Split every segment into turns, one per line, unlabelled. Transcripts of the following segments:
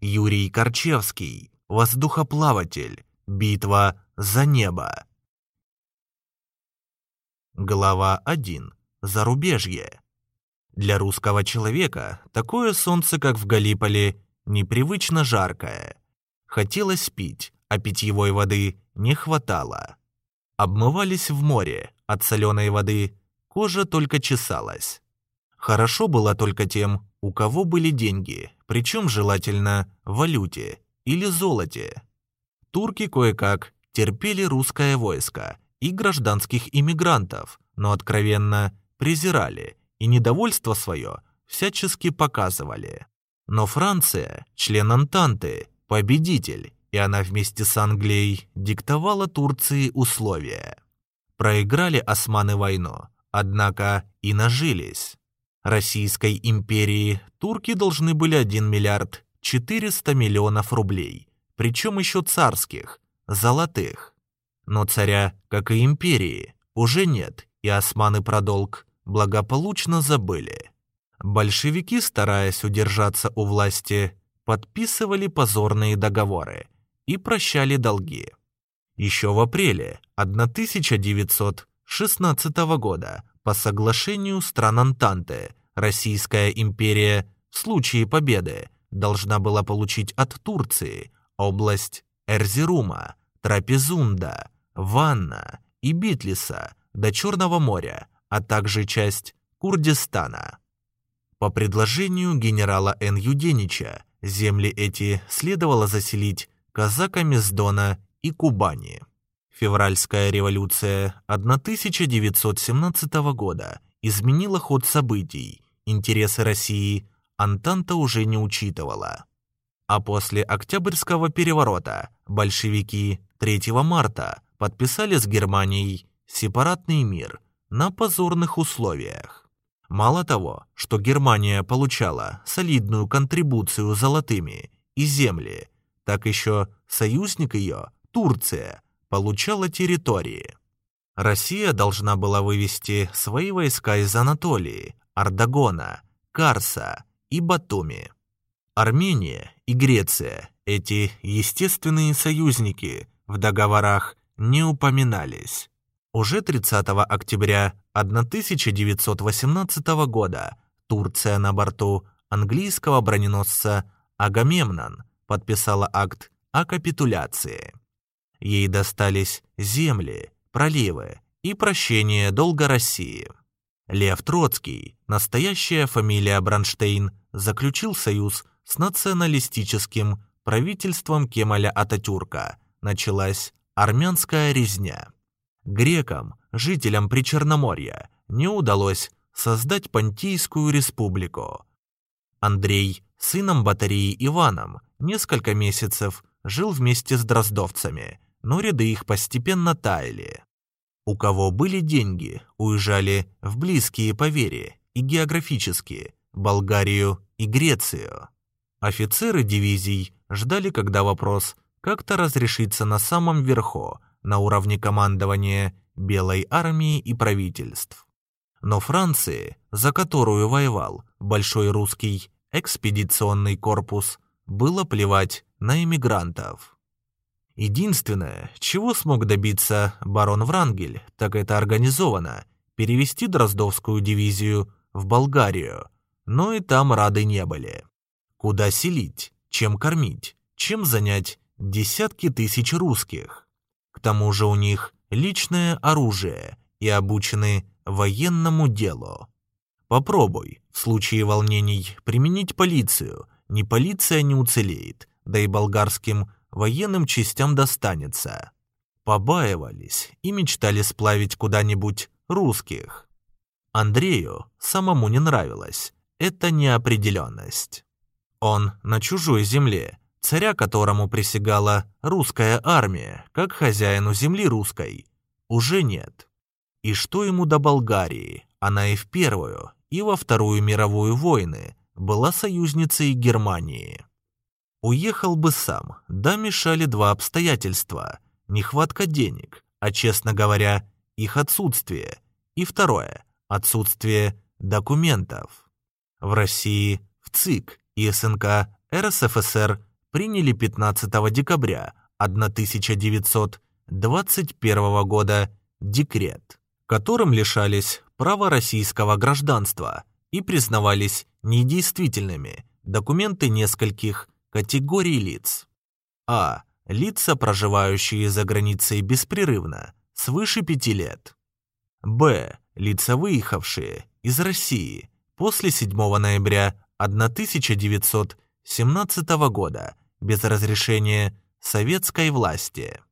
Юрий Корчевский, воздухоплаватель, битва за небо. Глава 1. Зарубежье. Для русского человека такое солнце, как в Галиполи, непривычно жаркое. Хотелось пить, а питьевой воды не хватало. Обмывались в море, от соленой воды кожа только чесалась. Хорошо было только тем, у кого были деньги, причем желательно в валюте или золоте. Турки кое-как терпели русское войско и гражданских иммигрантов, но откровенно презирали и недовольство свое всячески показывали. Но Франция, член Антанты, победитель, и она вместе с Англией диктовала Турции условия. Проиграли османы войну, однако и нажились. Российской империи турки должны были 1 миллиард 400 миллионов рублей, причем еще царских, золотых. Но царя, как и империи, уже нет, и османы про долг благополучно забыли. Большевики, стараясь удержаться у власти, подписывали позорные договоры и прощали долги. Еще в апреле 1916 года по соглашению стран Антанты Российская империя в случае победы должна была получить от Турции область Эрзерума, Трапезунда, Ванна и Битлиса до Черного моря, а также часть Курдистана. По предложению генерала Н. Юденича земли эти следовало заселить казаками с Дона и Кубани. Февральская революция 1917 года изменила ход событий, интересы России Антанта уже не учитывала. А после Октябрьского переворота большевики 3 марта подписали с Германией сепаратный мир на позорных условиях. Мало того, что Германия получала солидную контрибуцию золотыми и земли, так еще союзник ее, Турция, получала территории. Россия должна была вывести свои войска из Анатолии, Ардагона, Карса и Батуми. Армения и Греция, эти естественные союзники, в договорах не упоминались. Уже 30 октября 1918 года Турция на борту английского броненосца «Агамемнон» подписала акт о капитуляции. Ей достались земли, проливы и прощение долга России. Лев Троцкий, настоящая фамилия Бронштейн, заключил союз с националистическим правительством Кемаля Ататюрка. Началась армянская резня. Грекам, жителям Причерноморья, не удалось создать Понтийскую республику. Андрей, сыном батареи Иваном, несколько месяцев жил вместе с дроздовцами, но ряды их постепенно таяли. У кого были деньги, уезжали в близкие по вере и географически Болгарию и Грецию. Офицеры дивизий ждали, когда вопрос как-то разрешится на самом верху, на уровне командования Белой армии и правительств. Но Франции, за которую воевал Большой русский экспедиционный корпус, было плевать на эмигрантов. Единственное, чего смог добиться барон Врангель, так это организованно перевести Дроздовскую дивизию в Болгарию, но и там рады не были. Куда селить, чем кормить, чем занять десятки тысяч русских. К тому же у них личное оружие и обучены военному делу. Попробуй в случае волнений применить полицию, ни полиция не уцелеет, да и болгарским военным частям достанется. Побаивались и мечтали сплавить куда-нибудь русских. Андрею самому не нравилось эта неопределенность. Он на чужой земле, царя которому присягала русская армия, как хозяину земли русской, уже нет. И что ему до Болгарии? Она и в Первую, и во Вторую мировую войны была союзницей Германии. Уехал бы сам, да мешали два обстоятельства. Нехватка денег, а, честно говоря, их отсутствие. И второе – отсутствие документов. В России, в ЦИК и СНК РСФСР приняли 15 декабря 1921 года декрет, которым лишались права российского гражданства и признавались недействительными документы нескольких категорий лиц. А. Лица, проживающие за границей беспрерывно, свыше пяти лет. Б. Лица, выехавшие из России после 7 ноября 1917 года без разрешения советской власти.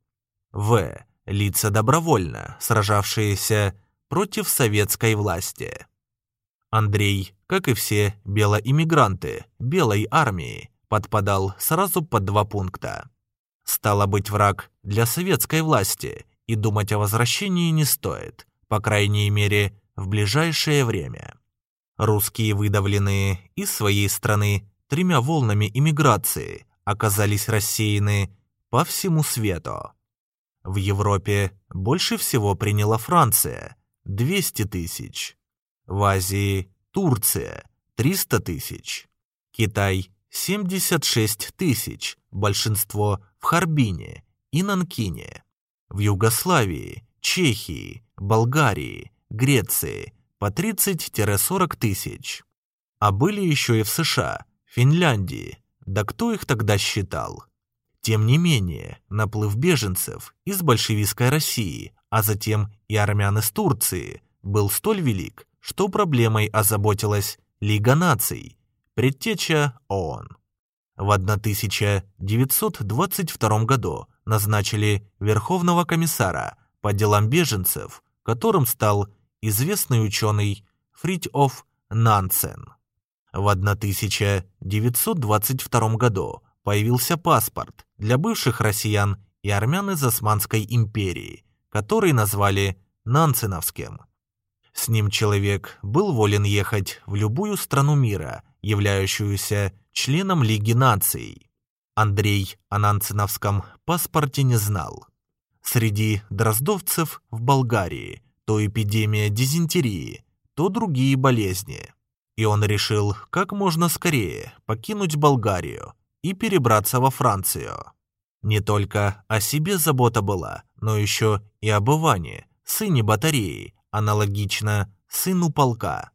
В. Лица, добровольно сражавшиеся против советской власти. Андрей, как и все белоиммигранты белой армии, подпадал сразу под два пункта. Стало быть, враг для советской власти, и думать о возвращении не стоит, по крайней мере, в ближайшее время. Русские, выдавленные из своей страны тремя волнами иммиграции, оказались рассеяны по всему свету. В Европе больше всего приняла Франция – 200 тысяч. В Азии – Турция – 300 тысяч. Китай – 76 тысяч, большинство в Харбине и Нанкине. В Югославии, Чехии, Болгарии, Греции по 30-40 тысяч. А были еще и в США, Финляндии, да кто их тогда считал? Тем не менее, наплыв беженцев из большевистской России, а затем и армян из Турции, был столь велик, что проблемой озаботилась Лига наций, предтеча ООН. В 1922 году назначили Верховного комиссара по делам беженцев, которым стал известный ученый Фритьоф Нансен. В 1922 году появился паспорт для бывших россиян и армян из Османской империи, который назвали Нансеновским. С ним человек был волен ехать в любую страну мира, являющуюся членом Лиги наций. Андрей о Нансеновском паспорте не знал. Среди дроздовцев в Болгарии то эпидемия дизентерии, то другие болезни. И он решил как можно скорее покинуть Болгарию и перебраться во Францию. Не только о себе забота была, но еще и об Иване, сыне батареи, аналогично сыну полка.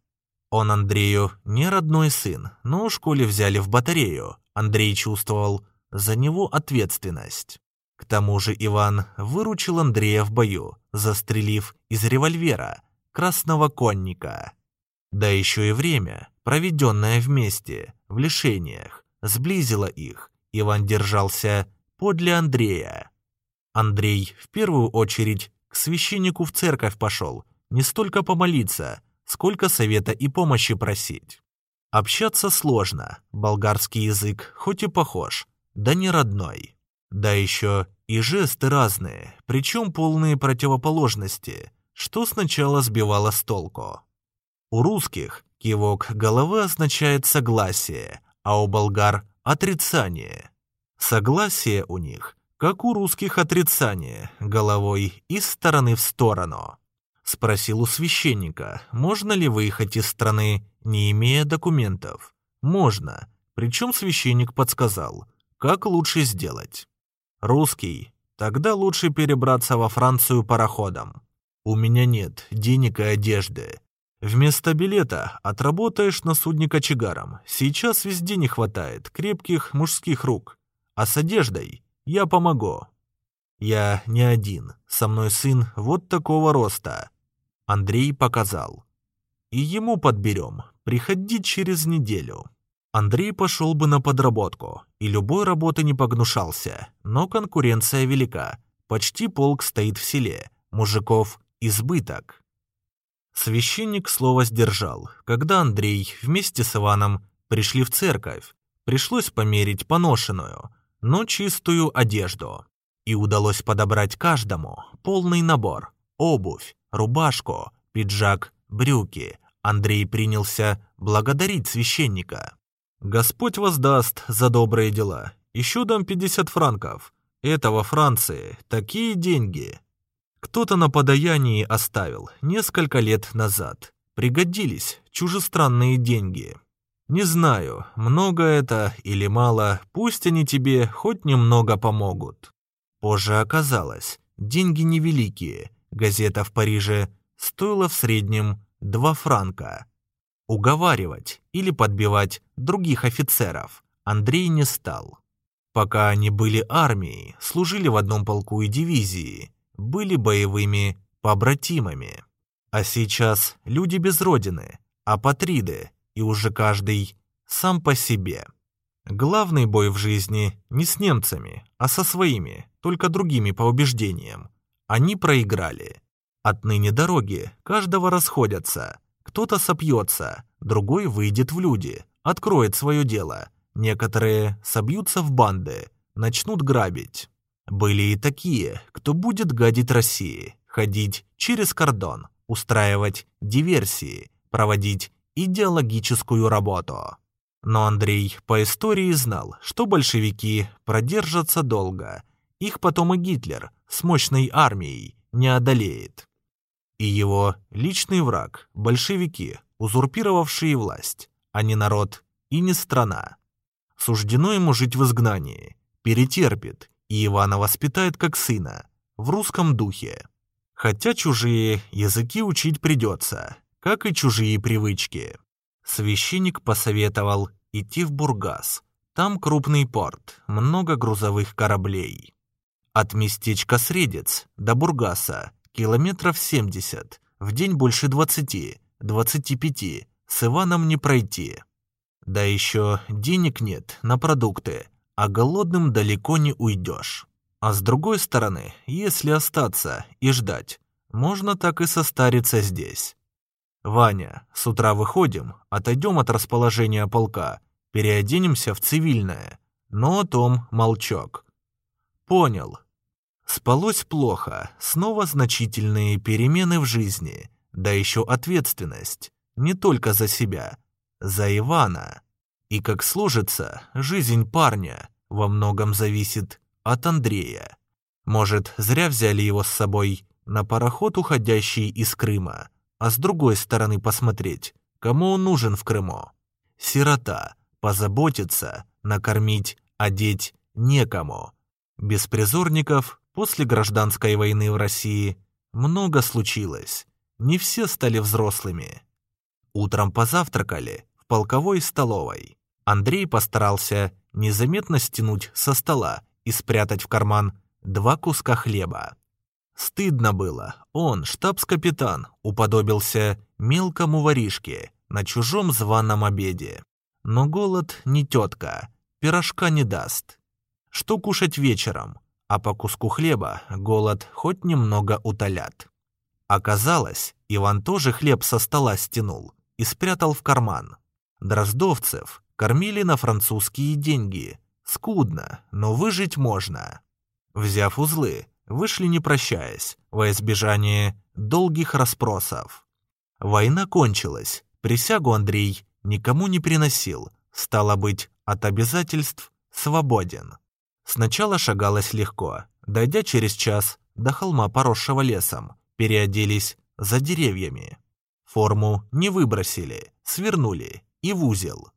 Он Андрею не родной сын, но в школе взяли в батарею. Андрей чувствовал за него ответственность. К тому же Иван выручил Андрея в бою, застрелив из револьвера красного конника. Да еще и время, проведенное вместе, в лишениях, сблизило их. Иван держался подле Андрея. Андрей в первую очередь к священнику в церковь пошел, не столько помолиться, сколько совета и помощи просить. Общаться сложно, болгарский язык хоть и похож, да не родной. Да еще и жесты разные, причем полные противоположности, что сначала сбивало с толку. У русских кивок головы означает согласие, а у болгар – отрицание. Согласие у них, как у русских отрицание, головой из стороны в сторону. Спросил у священника, можно ли выехать из страны, не имея документов. Можно, причем священник подсказал, как лучше сделать. Русский. Тогда лучше перебраться во Францию пароходом. У меня нет денег и одежды. Вместо билета отработаешь на судне кочегаром. Сейчас везде не хватает крепких мужских рук. А с одеждой я помогу. Я не один. Со мной сын вот такого роста. Андрей показал. И ему подберем. Приходи через неделю. Андрей пошел бы на подработку, и любой работы не погнушался, но конкуренция велика. Почти полк стоит в селе, мужиков избыток. Священник слово сдержал. Когда Андрей вместе с Иваном пришли в церковь, пришлось померить поношенную, но чистую одежду. И удалось подобрать каждому полный набор. Обувь, рубашку, пиджак, брюки. Андрей принялся благодарить священника. Господь воздаст за добрые дела. Еще дам 50 франков. Это во Франции такие деньги. Кто-то на подаянии оставил несколько лет назад. Пригодились чужестранные деньги. Не знаю, много это или мало, пусть они тебе хоть немного помогут. Позже оказалось, деньги невеликие, газета в Париже стоила в среднем 2 франка. Уговаривать или подбивать других офицеров Андрей не стал. Пока они были армией, служили в одном полку и дивизии, были боевыми побратимами. А сейчас люди без родины, апатриды, и уже каждый сам по себе. Главный бой в жизни не с немцами, а со своими, только другими по убеждениям. Они проиграли. Отныне дороги каждого расходятся. Кто-то сопьется, другой выйдет в люди, откроет свое дело. Некоторые собьются в банды, начнут грабить. Были и такие, кто будет гадить России, ходить через кордон, устраивать диверсии, проводить идеологическую работу. Но Андрей по истории знал, что большевики продержатся долго. Их потом и Гитлер с мощной армией не одолеет. И его личный враг – большевики, узурпировавшие власть, а не народ и не страна. Суждено ему жить в изгнании, перетерпит, и Ивана воспитает как сына, в русском духе. Хотя чужие языки учить придется, как и чужие привычки. Священник посоветовал идти в Бургас. Там крупный порт, много грузовых кораблей. От местечка Средец до Бургаса километров 70, в день больше 20, 25, с Иваном не пройти. Да еще денег нет на продукты, а голодным далеко не уйдешь. А с другой стороны, если остаться и ждать, можно так и состариться здесь. «Ваня, с утра выходим, отойдем от расположения полка, переоденемся в цивильное». Но Том молчок. «Понял». Спалось плохо, снова значительные перемены в жизни, да еще ответственность, не только за себя, за Ивана. И как сложится, жизнь парня во многом зависит от Андрея. Может, зря взяли его с собой на пароход, уходящий из Крыма, а с другой стороны посмотреть, кому он нужен в Крыму. Сирота, позаботиться, накормить, одеть некому. Беспризорников после гражданской войны в России много случилось. Не все стали взрослыми. Утром позавтракали в полковой столовой. Андрей постарался незаметно стянуть со стола и спрятать в карман два куска хлеба. Стыдно было. Он, штабс-капитан, уподобился мелкому воришке на чужом званом обеде. Но голод не тетка, пирожка не даст. Что кушать вечером? А по куску хлеба голод хоть немного утолят. Оказалось, Иван тоже хлеб со стола стянул и спрятал в карман. Дроздовцев кормили на французские деньги. Скудно, но выжить можно. Взяв узлы, вышли не прощаясь, во избежание долгих расспросов. Война кончилась, присягу Андрей никому не приносил, стало быть, от обязательств свободен. Сначала шагалось легко, дойдя через час до холма, поросшего лесом, переоделись за деревьями. Форму не выбросили, свернули и в узел.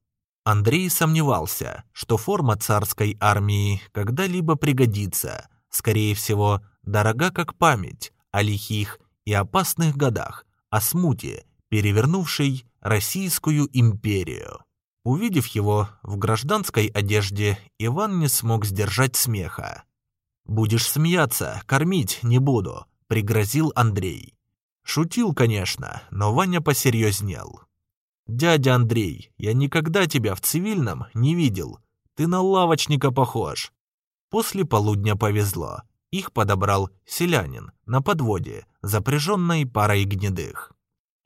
Андрей сомневался, что форма царской армии когда-либо пригодится, скорее всего, дорога как память о лихих и опасных годах, о смуте, перевернувшей Российскую империю. Увидев его в гражданской одежде, Иван не смог сдержать смеха. «Будешь смеяться, кормить не буду», — пригрозил Андрей. Шутил, конечно, но Ваня посерьезнел. «Дядя Андрей, я никогда тебя в цивильном не видел. Ты на лавочника похож. После полудня повезло. Их подобрал селянин на подводе, запряженной парой гнедых.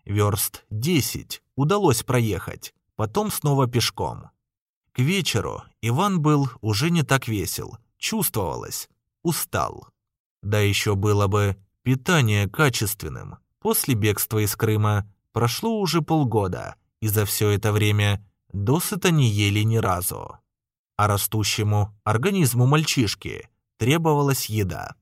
Верст десять удалось проехать, потом снова пешком. К вечеру Иван был уже не так весел, чувствовалось, устал. Да еще было бы питание качественным. После бегства из Крыма прошло уже полгода, и за все это время досыта не ели ни разу а растущему организму мальчишки требовалась еда.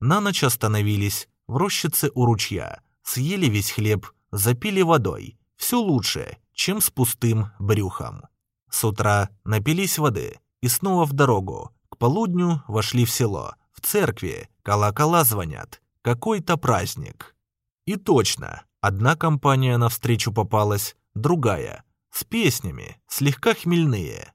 На ночь остановились в рощице у ручья, съели весь хлеб, запили водой. Все лучше, чем с пустым брюхом. С утра напились воды и снова в дорогу. К полудню вошли в село. В церкви колокола звонят. Какой-то праздник. И точно, одна компания навстречу попалась, другая, с песнями, слегка хмельные.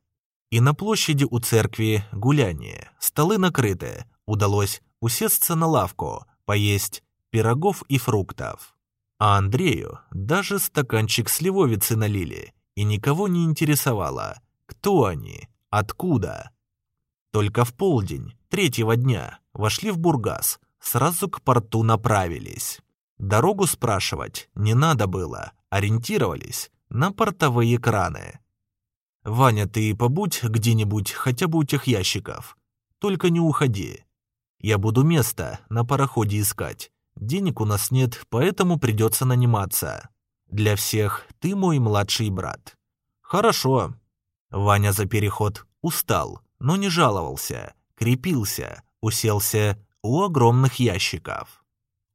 И на площади у церкви гуляние, столы накрыты, удалось усесться на лавку, поесть пирогов и фруктов. А Андрею даже стаканчик сливовицы налили, и никого не интересовало, кто они, откуда. Только в полдень третьего дня вошли в Бургас, сразу к порту направились. Дорогу спрашивать не надо было, ориентировались на портовые краны. «Ваня, ты побудь где-нибудь хотя бы у тех ящиков. Только не уходи. Я буду место на пароходе искать. Денег у нас нет, поэтому придется наниматься. Для всех ты мой младший брат». «Хорошо». Ваня за переход устал, но не жаловался, крепился, уселся у огромных ящиков.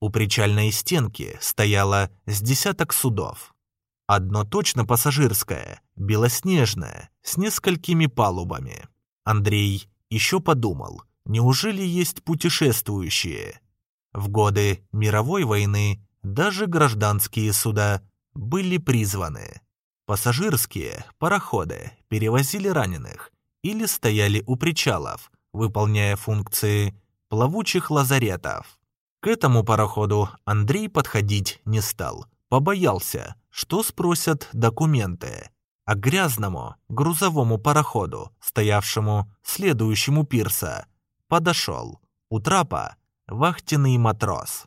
У причальной стенки стояло с десяток судов. Одно точно пассажирское, белоснежное, с несколькими палубами. Андрей еще подумал, неужели есть путешествующие? В годы мировой войны даже гражданские суда были призваны. Пассажирские пароходы перевозили раненых или стояли у причалов, выполняя функции плавучих лазаретов. К этому пароходу Андрей подходить не стал, побоялся, что спросят документы. А грязному грузовому пароходу, стоявшему следующему пирса, подошел. У трапа вахтенный матрос.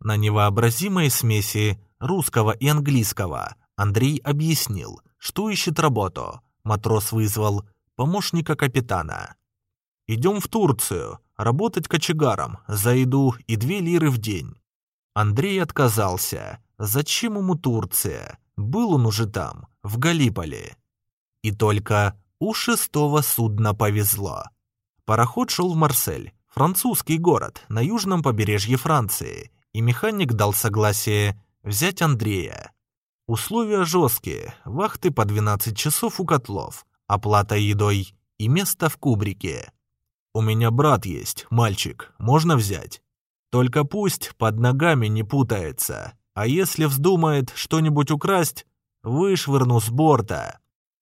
На невообразимой смеси русского и английского Андрей объяснил, что ищет работу. Матрос вызвал помощника капитана. «Идем в Турцию, работать кочегаром за еду и две лиры в день. Андрей отказался. Зачем ему Турция? Был он уже там, в Галиполи. И только у шестого судна повезло. Пароход шел в Марсель, французский город на южном побережье Франции, и механик дал согласие взять Андрея. Условия жесткие, вахты по 12 часов у котлов, оплата едой и место в кубрике. «У меня брат есть, мальчик, можно взять. Только пусть под ногами не путается, а если вздумает что-нибудь украсть, вышвырну с борта».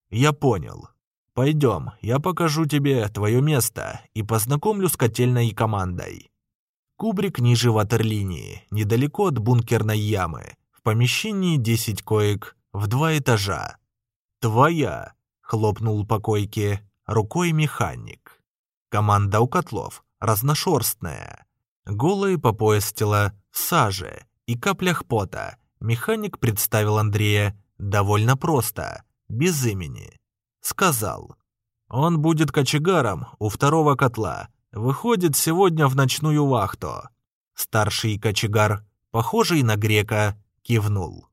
«Я понял. Пойдем, я покажу тебе твое место и познакомлю с котельной командой». Кубрик ниже ватерлинии, недалеко от бункерной ямы. В помещении 10 коек в два этажа. «Твоя!» — хлопнул по койке рукой механик. Команда у котлов разношерстная. Голые по пояс тела саже и каплях пота. Механик представил Андрея довольно просто, без имени. Сказал, он будет кочегаром у второго котла, выходит сегодня в ночную вахту. Старший кочегар, похожий на грека, кивнул.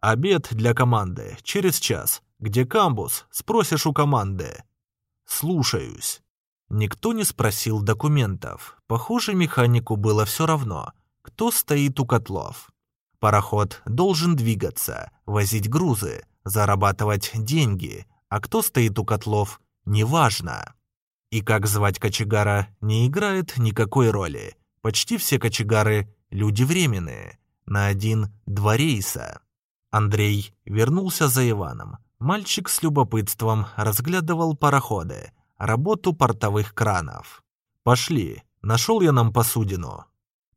Обед для команды через час. Где камбус? Спросишь у команды. Слушаюсь. Никто не спросил документов. Похоже, механику было все равно, кто стоит у котлов. Пароход должен двигаться, возить грузы, зарабатывать деньги, а кто стоит у котлов, неважно. И как звать кочегара не играет никакой роли. Почти все кочегары – люди временные, на один-два рейса. Андрей вернулся за Иваном. Мальчик с любопытством разглядывал пароходы – работу портовых кранов. «Пошли, нашел я нам посудину».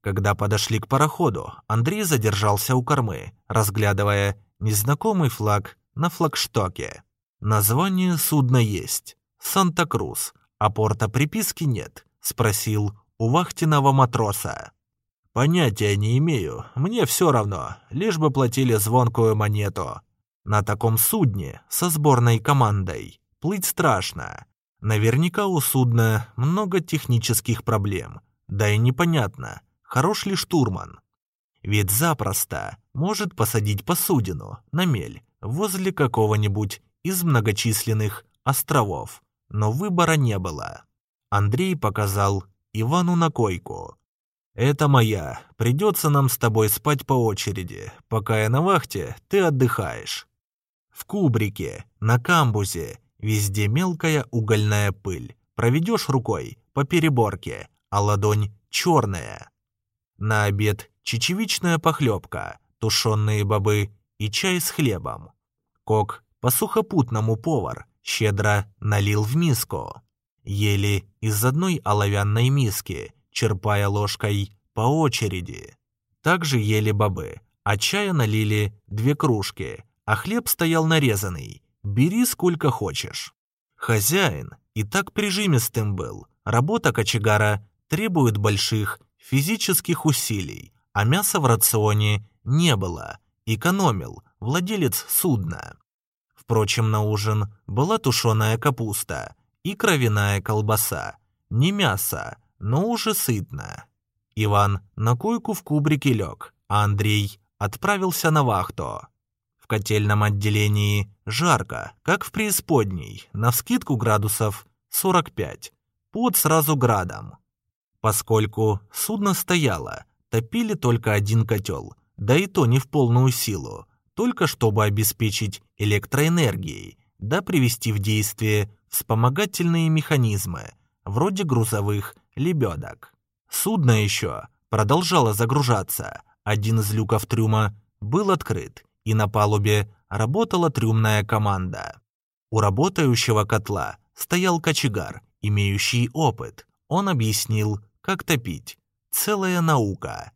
Когда подошли к пароходу, Андрей задержался у кормы, разглядывая незнакомый флаг на флагштоке. Название судна есть – «Санта-Крус», а порта приписки нет, спросил у вахтенного матроса. «Понятия не имею, мне все равно, лишь бы платили звонкую монету. На таком судне со сборной командой плыть страшно, Наверняка у судна много технических проблем, да и непонятно, хорош ли штурман. Ведь запросто может посадить посудину на мель возле какого-нибудь из многочисленных островов, но выбора не было. Андрей показал Ивану на койку. «Это моя. Придется нам с тобой спать по очереди. Пока я на вахте, ты отдыхаешь». в кубрике, на камбузе, везде мелкая угольная пыль. Проведешь рукой по переборке, а ладонь черная. На обед чечевичная похлебка, тушеные бобы и чай с хлебом. Кок по сухопутному повар щедро налил в миску. Ели из одной оловянной миски, черпая ложкой по очереди. Также ели бобы, а чая налили две кружки, а хлеб стоял нарезанный. Бери сколько хочешь. Хозяин и так прижимистым был. Работа кочегара требует больших физических усилий, а мяса в рационе не было. Экономил владелец судна. Впрочем, на ужин была тушеная капуста и кровяная колбаса. Не мясо, но уже сытно. Иван на койку в кубрике лег, а Андрей отправился на вахту. В котельном отделении жарко, как в преисподней, навскидку градусов 45, под сразу градом. Поскольку судно стояло, топили только один котел, да и то не в полную силу, только чтобы обеспечить электроэнергией, да привести в действие вспомогательные механизмы, вроде грузовых лебедок. Судно еще продолжало загружаться. Один из люков трюма был открыт, и на палубе работала трюмная команда. У работающего котла стоял кочегар, имеющий опыт. Он объяснил, как топить. Целая наука.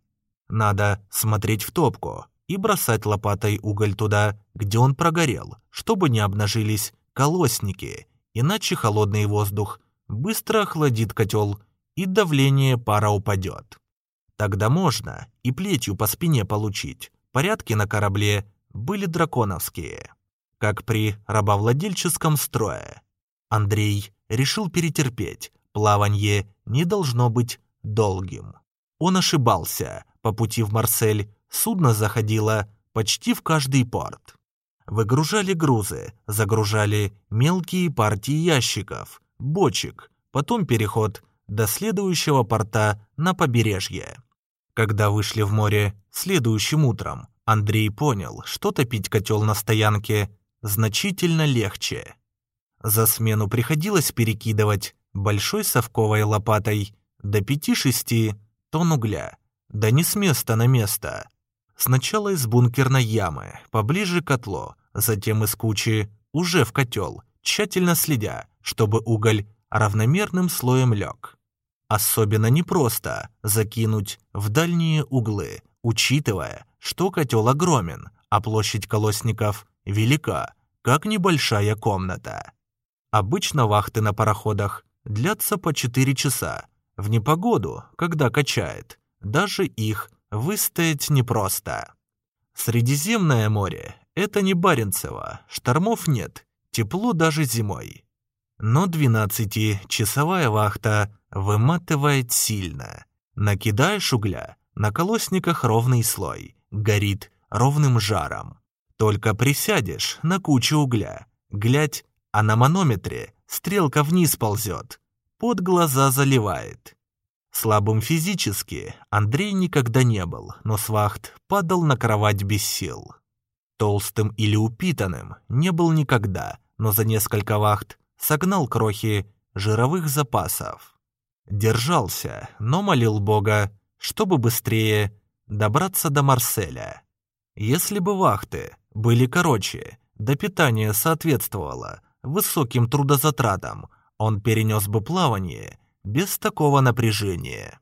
Надо смотреть в топку, и бросать лопатой уголь туда, где он прогорел, чтобы не обнажились колосники, иначе холодный воздух быстро охладит котел, и давление пара упадет. Тогда можно и плетью по спине получить. Порядки на корабле были драконовские, как при рабовладельческом строе. Андрей решил перетерпеть, плаванье не должно быть долгим. Он ошибался, по пути в Марсель Судно заходило почти в каждый порт. Выгружали грузы, загружали мелкие партии ящиков, бочек, потом переход до следующего порта на побережье. Когда вышли в море следующим утром, Андрей понял, что топить котел на стоянке значительно легче. За смену приходилось перекидывать большой совковой лопатой до 5-6 тонн угля, да не с места на место, Сначала из бункерной ямы, поближе к котлу, затем из кучи, уже в котел, тщательно следя, чтобы уголь равномерным слоем лег. Особенно непросто закинуть в дальние углы, учитывая, что котел огромен, а площадь колосников велика, как небольшая комната. Обычно вахты на пароходах длятся по 4 часа. В непогоду, когда качает, даже их выстоять непросто. Средиземное море — это не Баренцево, штормов нет, тепло даже зимой. Но 12-часовая вахта выматывает сильно. Накидаешь угля, на колосниках ровный слой, горит ровным жаром. Только присядешь на кучу угля, глядь, а на манометре стрелка вниз ползет, под глаза заливает. Слабым физически Андрей никогда не был, но с вахт падал на кровать без сил. Толстым или упитанным не был никогда, но за несколько вахт согнал крохи жировых запасов. Держался, но молил Бога, чтобы быстрее добраться до Марселя. Если бы вахты были короче, да питание соответствовало высоким трудозатратам, он перенес бы плавание без такого напряжения.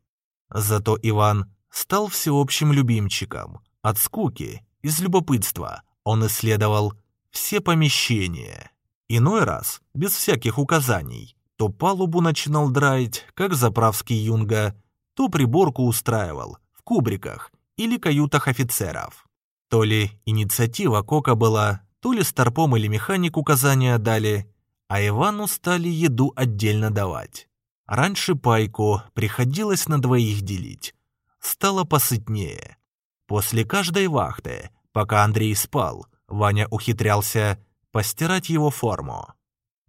Зато Иван стал всеобщим любимчиком. От скуки, из любопытства, он исследовал все помещения. Иной раз, без всяких указаний, то палубу начинал драить, как заправский юнга, то приборку устраивал в кубриках или каютах офицеров. То ли инициатива Кока была, то ли старпом или механик указания дали, а Ивану стали еду отдельно давать. Раньше пайку приходилось на двоих делить. Стало посытнее. После каждой вахты, пока Андрей спал, Ваня ухитрялся постирать его форму.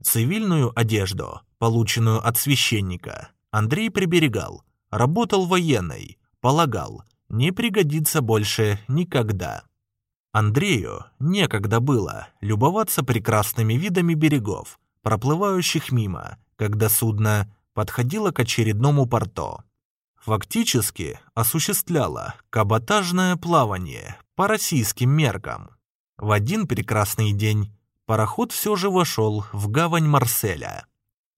Цивильную одежду, полученную от священника, Андрей приберегал, работал военной, полагал, не пригодится больше никогда. Андрею некогда было любоваться прекрасными видами берегов, проплывающих мимо, когда судно подходило к очередному порту. Фактически осуществляло каботажное плавание по российским меркам. В один прекрасный день пароход все же вошел в гавань Марселя.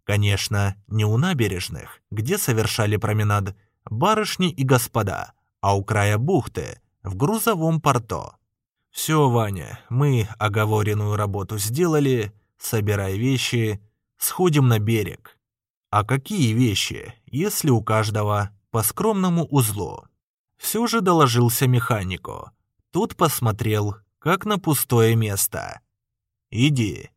Конечно, не у набережных, где совершали променад барышни и господа, а у края бухты, в грузовом порту. «Все, Ваня, мы оговоренную работу сделали, собирай вещи, сходим на берег». А какие вещи, если у каждого по скромному узлу? Все же доложился механику. Тут посмотрел, как на пустое место. «Иди».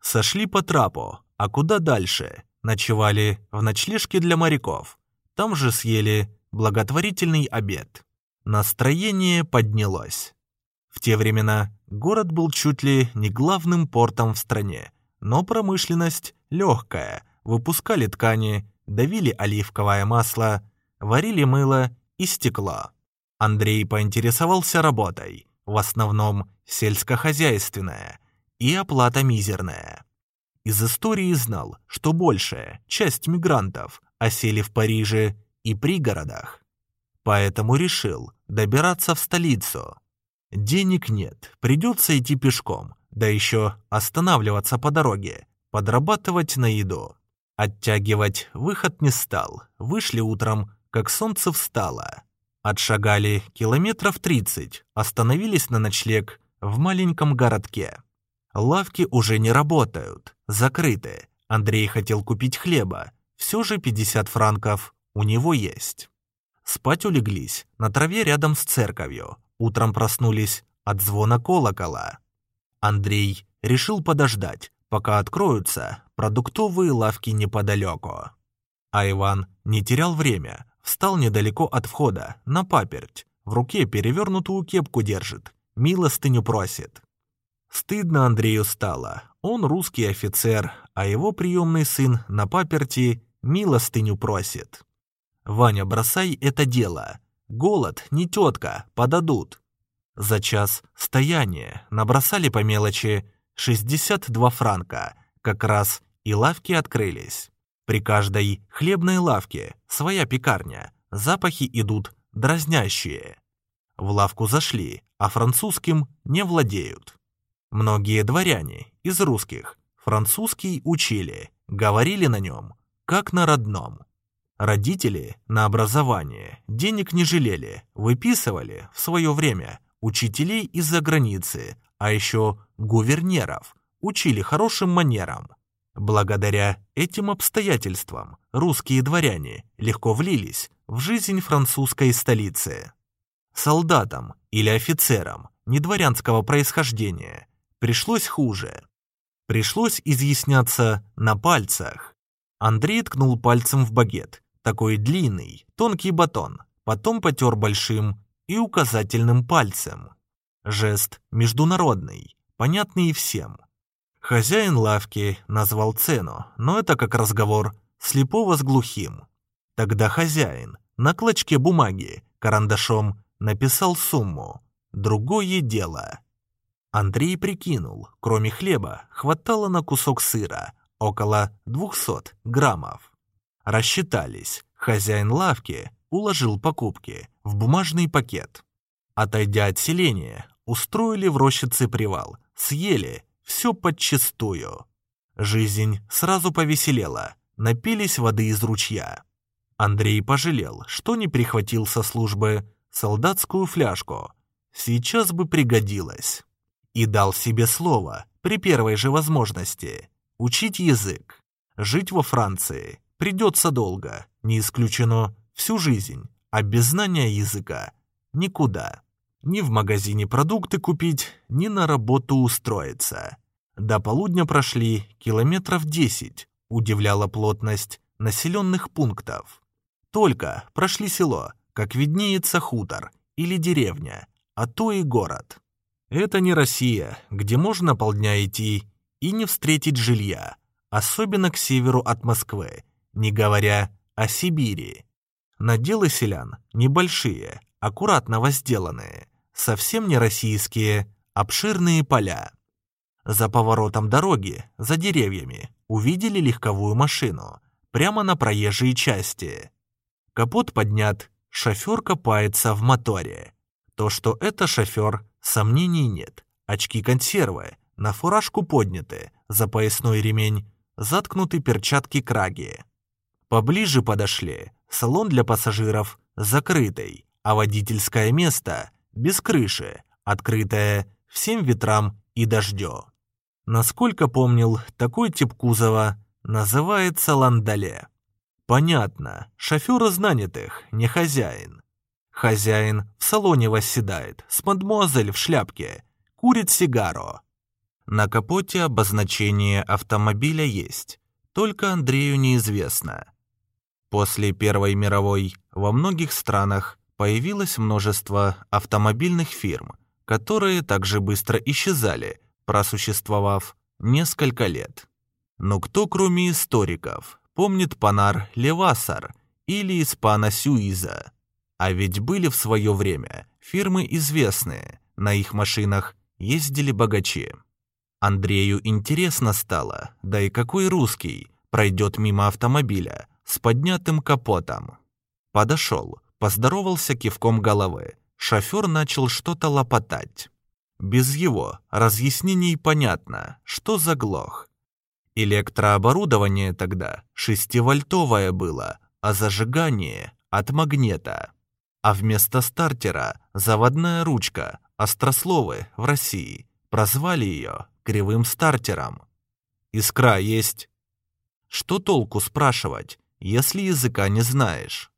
Сошли по трапу, а куда дальше? Ночевали в ночлежке для моряков. Там же съели благотворительный обед. Настроение поднялось. В те времена город был чуть ли не главным портом в стране, но промышленность легкая, выпускали ткани, давили оливковое масло, варили мыло и стекло. Андрей поинтересовался работой, в основном сельскохозяйственная, и оплата мизерная. Из истории знал, что большая часть мигрантов осели в Париже и пригородах. Поэтому решил добираться в столицу. Денег нет, придется идти пешком, да еще останавливаться по дороге, подрабатывать на еду. Оттягивать выход не стал, вышли утром, как солнце встало. Отшагали километров 30, остановились на ночлег в маленьком городке. Лавки уже не работают, закрыты. Андрей хотел купить хлеба, все же 50 франков у него есть. Спать улеглись на траве рядом с церковью, Утром проснулись от звона колокола. Андрей решил подождать, пока откроются продуктовые лавки неподалеку. А Иван не терял время, встал недалеко от входа, на паперть, в руке перевернутую кепку держит, милостыню просит. Стыдно Андрею стало, он русский офицер, а его приемный сын на паперти милостыню просит. «Ваня, бросай это дело, Голод, не тетка, подадут. За час стояния набросали по мелочи 62 франка, как раз и лавки открылись. При каждой хлебной лавке своя пекарня, запахи идут дразнящие. В лавку зашли, а французским не владеют. Многие дворяне из русских французский учили, говорили на нем, как на родном. Родители на образование денег не жалели, выписывали в свое время учителей из-за границы, а еще гувернеров, учили хорошим манерам. Благодаря этим обстоятельствам русские дворяне легко влились в жизнь французской столицы. Солдатам или офицерам недворянского происхождения пришлось хуже. Пришлось изъясняться на пальцах. Андрей ткнул пальцем в багет такой длинный, тонкий батон, потом потер большим и указательным пальцем. Жест международный, понятный всем. Хозяин лавки назвал цену, но это как разговор слепого с глухим. Тогда хозяин на клочке бумаги карандашом написал сумму. Другое дело. Андрей прикинул, кроме хлеба, хватало на кусок сыра, около 200 граммов. Рассчитались. Хозяин лавки уложил покупки в бумажный пакет. Отойдя от селения, устроили в рощице привал, съели все подчистую. Жизнь сразу повеселела, напились воды из ручья. Андрей пожалел, что не прихватил со службы солдатскую фляжку. Сейчас бы пригодилось. И дал себе слово при первой же возможности учить язык, жить во Франции Придется долго, не исключено всю жизнь, а без знания языка никуда. Ни в магазине продукты купить, ни на работу устроиться. До полудня прошли километров десять, удивляла плотность населенных пунктов. Только прошли село, как виднеется хутор или деревня, а то и город. Это не Россия, где можно полдня идти и не встретить жилья, особенно к северу от Москвы, не говоря о Сибири. Наделы селян небольшие, аккуратно возделанные, совсем не российские, обширные поля. За поворотом дороги, за деревьями, увидели легковую машину, прямо на проезжей части. Капот поднят, шофер копается в моторе. То, что это шофер, сомнений нет. Очки консервы, на фуражку подняты, за поясной ремень, заткнуты перчатки краги. Поближе подошли, салон для пассажиров закрытый, а водительское место без крыши, открытое всем ветрам и дождю. Насколько помнил, такой тип кузова называется ландале. Понятно, шофер из нанятых, не хозяин. Хозяин в салоне восседает, с мадмуазель в шляпке, курит сигару. На капоте обозначение автомобиля есть, только Андрею неизвестно. После Первой мировой во многих странах появилось множество автомобильных фирм, которые также быстро исчезали, просуществовав несколько лет. Но кто, кроме историков, помнит Панар Левасар или Испана Сюиза? А ведь были в свое время фирмы известные, на их машинах ездили богачи. Андрею интересно стало, да и какой русский пройдет мимо автомобиля с поднятым капотом. Подошел, поздоровался кивком головы. Шофер начал что-то лопотать. Без его разъяснений понятно, что заглох. Электрооборудование тогда шестивольтовое было, а зажигание от магнита. А вместо стартера заводная ручка, острословы в России, прозвали ее кривым стартером. Искра есть. Что толку спрашивать, если языка не знаешь?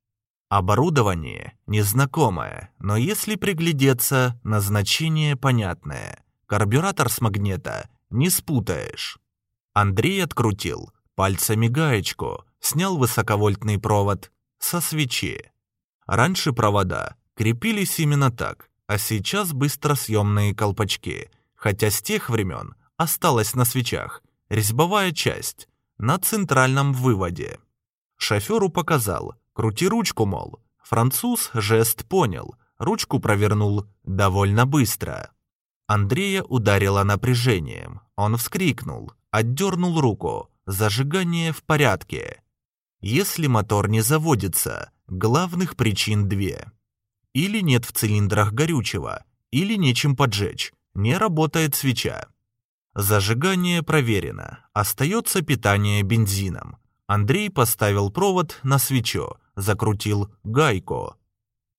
Оборудование незнакомое, но если приглядеться, назначение понятное. Карбюратор с магнита не спутаешь. Андрей открутил пальцами гаечку, снял высоковольтный провод со свечи. Раньше провода крепились именно так, а сейчас быстросъемные колпачки, хотя с тех времен осталась на свечах резьбовая часть на центральном выводе. Шоферу показал, крути ручку, мол. Француз жест понял, ручку провернул довольно быстро. Андрея ударило напряжением. Он вскрикнул, отдернул руку. Зажигание в порядке. Если мотор не заводится, главных причин две. Или нет в цилиндрах горючего, или нечем поджечь, не работает свеча. Зажигание проверено, остается питание бензином. Андрей поставил провод на свечу, закрутил гайку.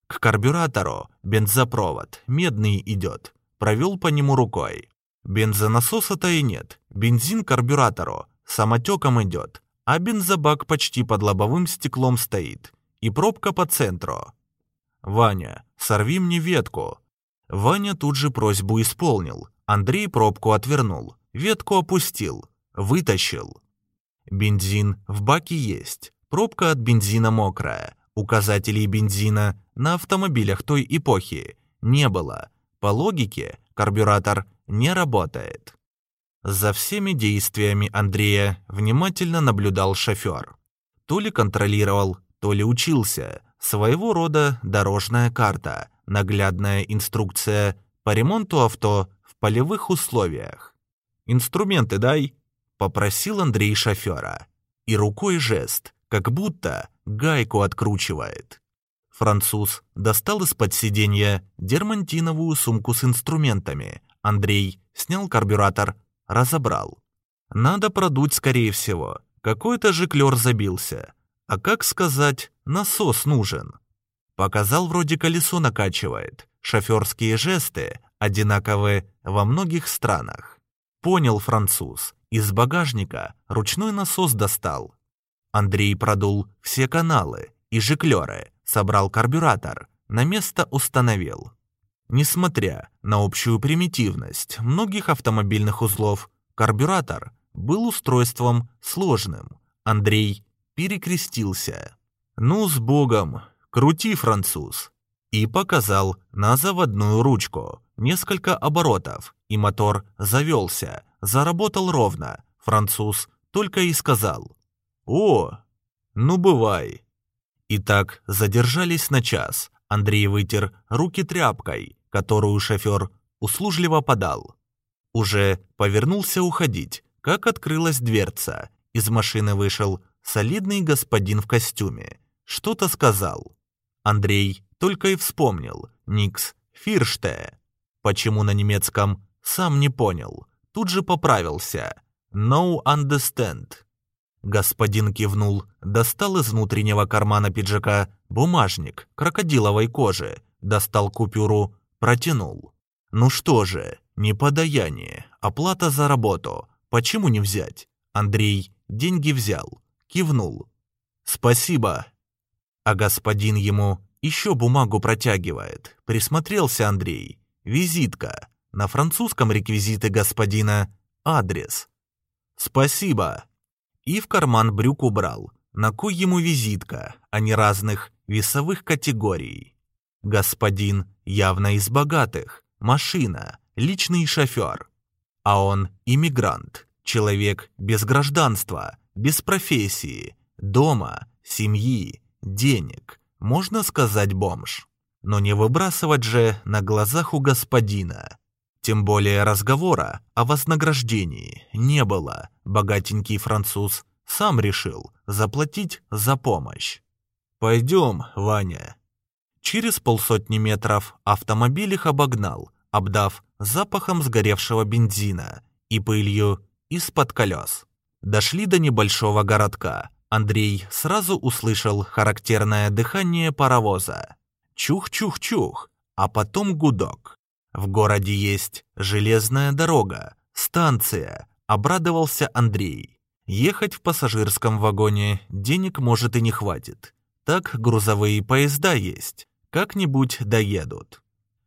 К карбюратору бензопровод, медный идет. Провел по нему рукой. Бензонасоса-то и нет, бензин карбюратору самотеком идет, а бензобак почти под лобовым стеклом стоит. И пробка по центру. «Ваня, сорви мне ветку». Ваня тут же просьбу исполнил. Андрей пробку отвернул, ветку опустил, вытащил. Бензин в баке есть, пробка от бензина мокрая, указателей бензина на автомобилях той эпохи не было. По логике, карбюратор не работает. За всеми действиями Андрея внимательно наблюдал шофер. То ли контролировал, то ли учился, своего рода дорожная карта, наглядная инструкция по ремонту авто в полевых условиях. «Инструменты дай», — попросил Андрей шофера. И рукой жест, как будто гайку откручивает. Француз достал из-под сиденья дермантиновую сумку с инструментами. Андрей снял карбюратор, разобрал. Надо продуть, скорее всего. Какой-то жиклер забился. А как сказать, насос нужен. Показал, вроде колесо накачивает. Шоферские жесты одинаковы во многих странах. Понял француз. Из багажника ручной насос достал. Андрей продул все каналы и жиклеры, собрал карбюратор, на место установил. Несмотря на общую примитивность многих автомобильных узлов, карбюратор был устройством сложным. Андрей перекрестился. «Ну, с Богом! Крути, француз!» И показал на заводную ручку. Несколько оборотов, и мотор завелся, заработал ровно. Француз только и сказал «О, ну бывай». И так задержались на час. Андрей вытер руки тряпкой, которую шофер услужливо подал. Уже повернулся уходить, как открылась дверца. Из машины вышел солидный господин в костюме. Что-то сказал. Андрей только и вспомнил. Никс Фирште. Почему на немецком, сам не понял. Тут же поправился. No understand. Господин кивнул, достал из внутреннего кармана пиджака бумажник крокодиловой кожи, достал купюру, протянул. Ну что же, не подаяние, оплата за работу. Почему не взять? Андрей деньги взял, кивнул. Спасибо. А господин ему еще бумагу протягивает. Присмотрелся Андрей. Визитка. На французском реквизиты господина. Адрес. Спасибо. И в карман брюк убрал. На кой ему визитка, а не разных весовых категорий? Господин явно из богатых. Машина, личный шофер. А он иммигрант, человек без гражданства, без профессии, дома, семьи, денег, можно сказать бомж. Но не выбрасывать же на глазах у господина. Тем более разговора о вознаграждении не было. Богатенький француз сам решил заплатить за помощь. «Пойдем, Ваня». Через полсотни метров автомобиль их обогнал, обдав запахом сгоревшего бензина и пылью из-под колес. Дошли до небольшого городка. Андрей сразу услышал характерное дыхание паровоза. Чух-чух-чух, а потом гудок. В городе есть железная дорога, станция, обрадовался Андрей. Ехать в пассажирском вагоне денег может и не хватит. Так грузовые поезда есть, как-нибудь доедут.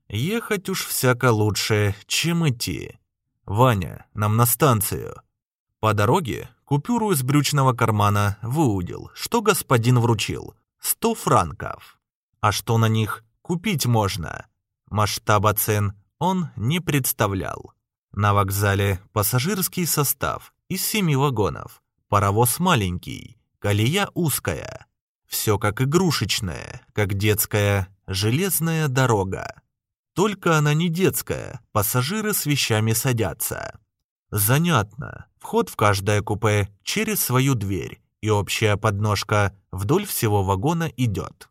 Ехать уж всяко лучше, чем идти. Ваня, нам на станцию. По дороге купюру из брючного кармана выудил, что господин вручил. Сто франков. А что на них купить можно? Масштаба цен он не представлял. На вокзале пассажирский состав из семи вагонов. Паровоз маленький, колея узкая. Все как игрушечное, как детская железная дорога. Только она не детская, пассажиры с вещами садятся. Занятно. Вход в каждое купе через свою дверь, и общая подножка вдоль всего вагона идет.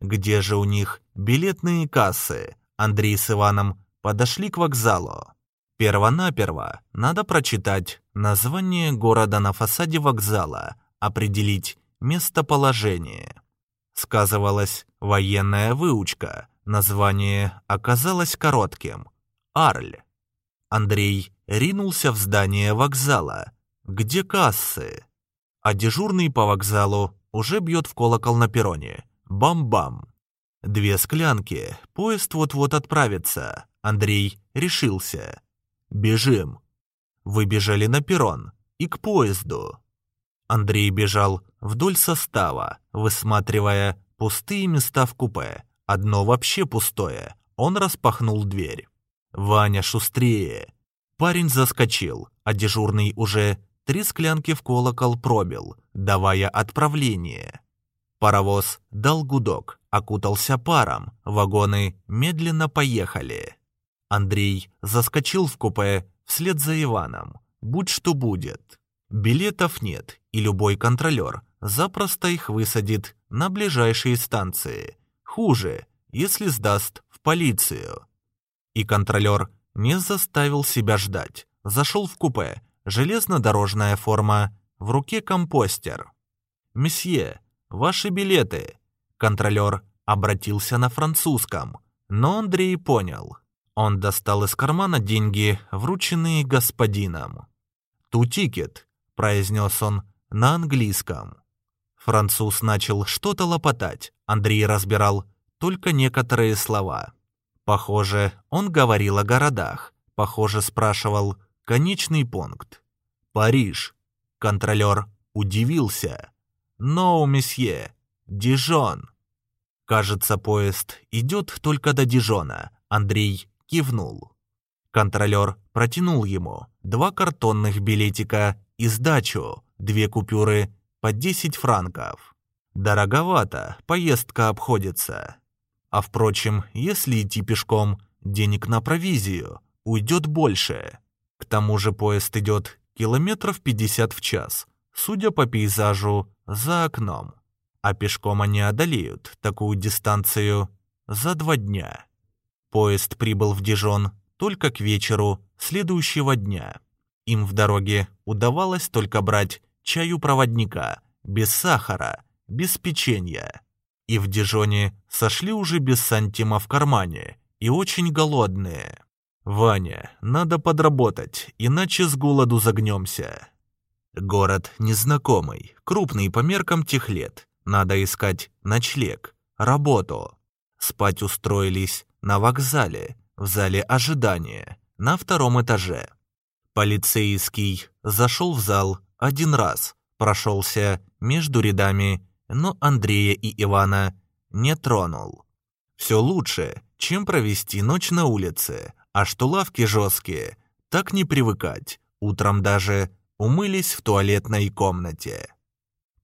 Где же у них билетные кассы? Андрей с Иваном подошли к вокзалу. Первонаперво надо прочитать название города на фасаде вокзала, определить местоположение. Сказывалась военная выучка, Название оказалось коротким – Арль. Андрей ринулся в здание вокзала. Где кассы? А дежурный по вокзалу уже бьет в колокол на перроне. Бам-бам. Две склянки, поезд вот-вот отправится. Андрей решился. Бежим. Выбежали на перрон и к поезду. Андрей бежал вдоль состава, высматривая пустые места в купе. Одно вообще пустое. Он распахнул дверь. «Ваня, шустрее!» Парень заскочил, а дежурный уже три склянки в колокол пробил, давая отправление. Паровоз дал гудок, окутался паром, вагоны медленно поехали. Андрей заскочил в купе вслед за Иваном. Будь что будет. Билетов нет, и любой контролер запросто их высадит на ближайшие станции. Хуже, если сдаст в полицию. И контролер не заставил себя ждать. Зашел в купе, железнодорожная форма, в руке компостер. «Месье, ваши билеты!» Контролер обратился на французском, но Андрей понял. Он достал из кармана деньги, врученные господином. «Ту тикет», — произнес он на английском. Француз начал что-то лопотать. Андрей разбирал только некоторые слова. Похоже, он говорил о городах. Похоже, спрашивал конечный пункт. Париж. Контролер удивился. «Но, месье, Дижон». Кажется, поезд идет только до Дижона. Андрей кивнул. Контролер протянул ему два картонных билетика и сдачу, две купюры по 10 франков. Дороговато, поездка обходится. А впрочем, если идти пешком, денег на провизию, уйдет больше. К тому же поезд идет километров 50 в час, судя по пейзажу за окном. А пешком они одолеют такую дистанцию за два дня. Поезд прибыл в Дижон только к вечеру следующего дня. Им в дороге удавалось только брать чаю проводника, без сахара, без печенья. И в Дижоне сошли уже без сантима в кармане и очень голодные. «Ваня, надо подработать, иначе с голоду загнемся». Город незнакомый, крупный по меркам тех лет. Надо искать ночлег, работу. Спать устроились на вокзале, в зале ожидания, на втором этаже. Полицейский зашел в зал один раз, прошелся между рядами, но Андрея и Ивана не тронул. Все лучше, чем провести ночь на улице, а что лавки жесткие, так не привыкать. Утром даже умылись в туалетной комнате.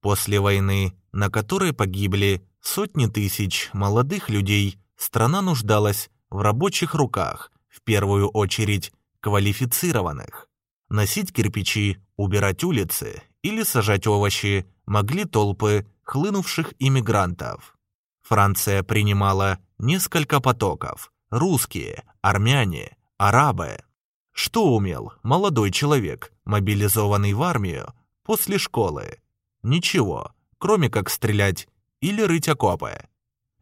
После войны, на которой погибли сотни тысяч молодых людей, страна нуждалась в рабочих руках, в первую очередь квалифицированных. Носить кирпичи, убирать улицы или сажать овощи могли толпы хлынувших иммигрантов. Франция принимала несколько потоков, русские, армяне, арабы. Что умел молодой человек, мобилизованный в армию после школы? Ничего, кроме как стрелять или рыть окопы.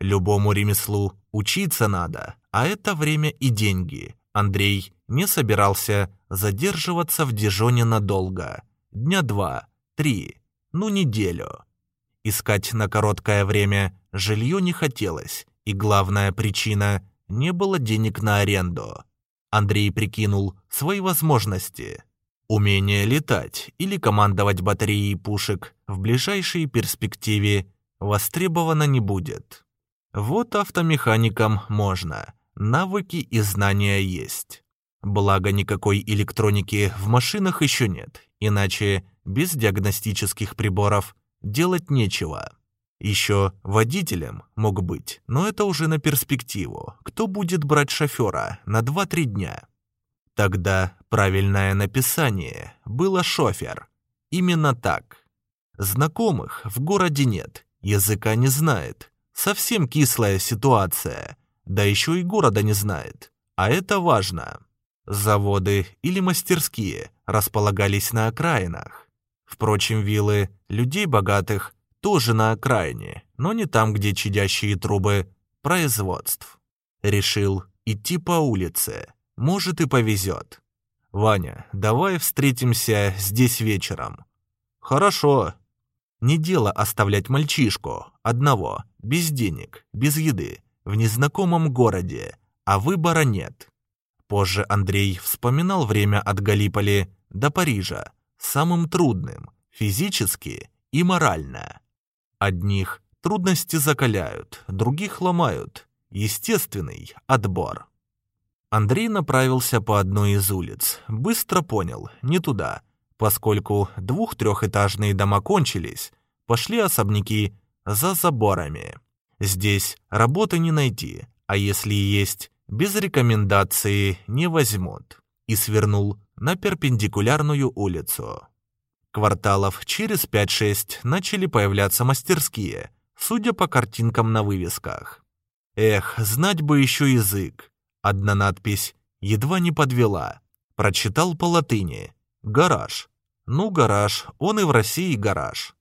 Любому ремеслу учиться надо, а это время и деньги. Андрей не собирался задерживаться в Дижоне надолго. Дня два, три, ну неделю. Искать на короткое время жилье не хотелось, и главная причина не было денег на аренду. Андрей прикинул свои возможности. Умение летать или командовать батареей пушек в ближайшей перспективе востребовано не будет. Вот автомеханикам можно, навыки и знания есть. Благо никакой электроники в машинах еще нет, иначе без диагностических приборов делать нечего. Еще водителем мог быть, но это уже на перспективу. Кто будет брать шофера на 2-3 дня? Тогда правильное написание было шофер. Именно так. Знакомых в городе нет, языка не знает. Совсем кислая ситуация. Да еще и города не знает. А это важно. Заводы или мастерские располагались на окраинах. Впрочем, виллы людей богатых тоже на окраине, но не там, где чадящие трубы производств. Решил идти по улице, может и повезет. «Ваня, давай встретимся здесь вечером». «Хорошо». Не дело оставлять мальчишку, одного, без денег, без еды, в незнакомом городе, а выбора нет. Позже Андрей вспоминал время от Галиполи до Парижа, самым трудным, физически и морально. Одних трудности закаляют, других ломают. Естественный отбор. Андрей направился по одной из улиц. Быстро понял, не туда. Поскольку двух-трехэтажные дома кончились, пошли особняки за заборами. Здесь работы не найти, а если есть, без рекомендации не возьмут. И свернул на перпендикулярную улицу. Кварталов через 5-6 начали появляться мастерские, судя по картинкам на вывесках. Эх, знать бы еще язык. Одна надпись едва не подвела. Прочитал по латыни. Гараж. Ну, гараж, он и в России гараж.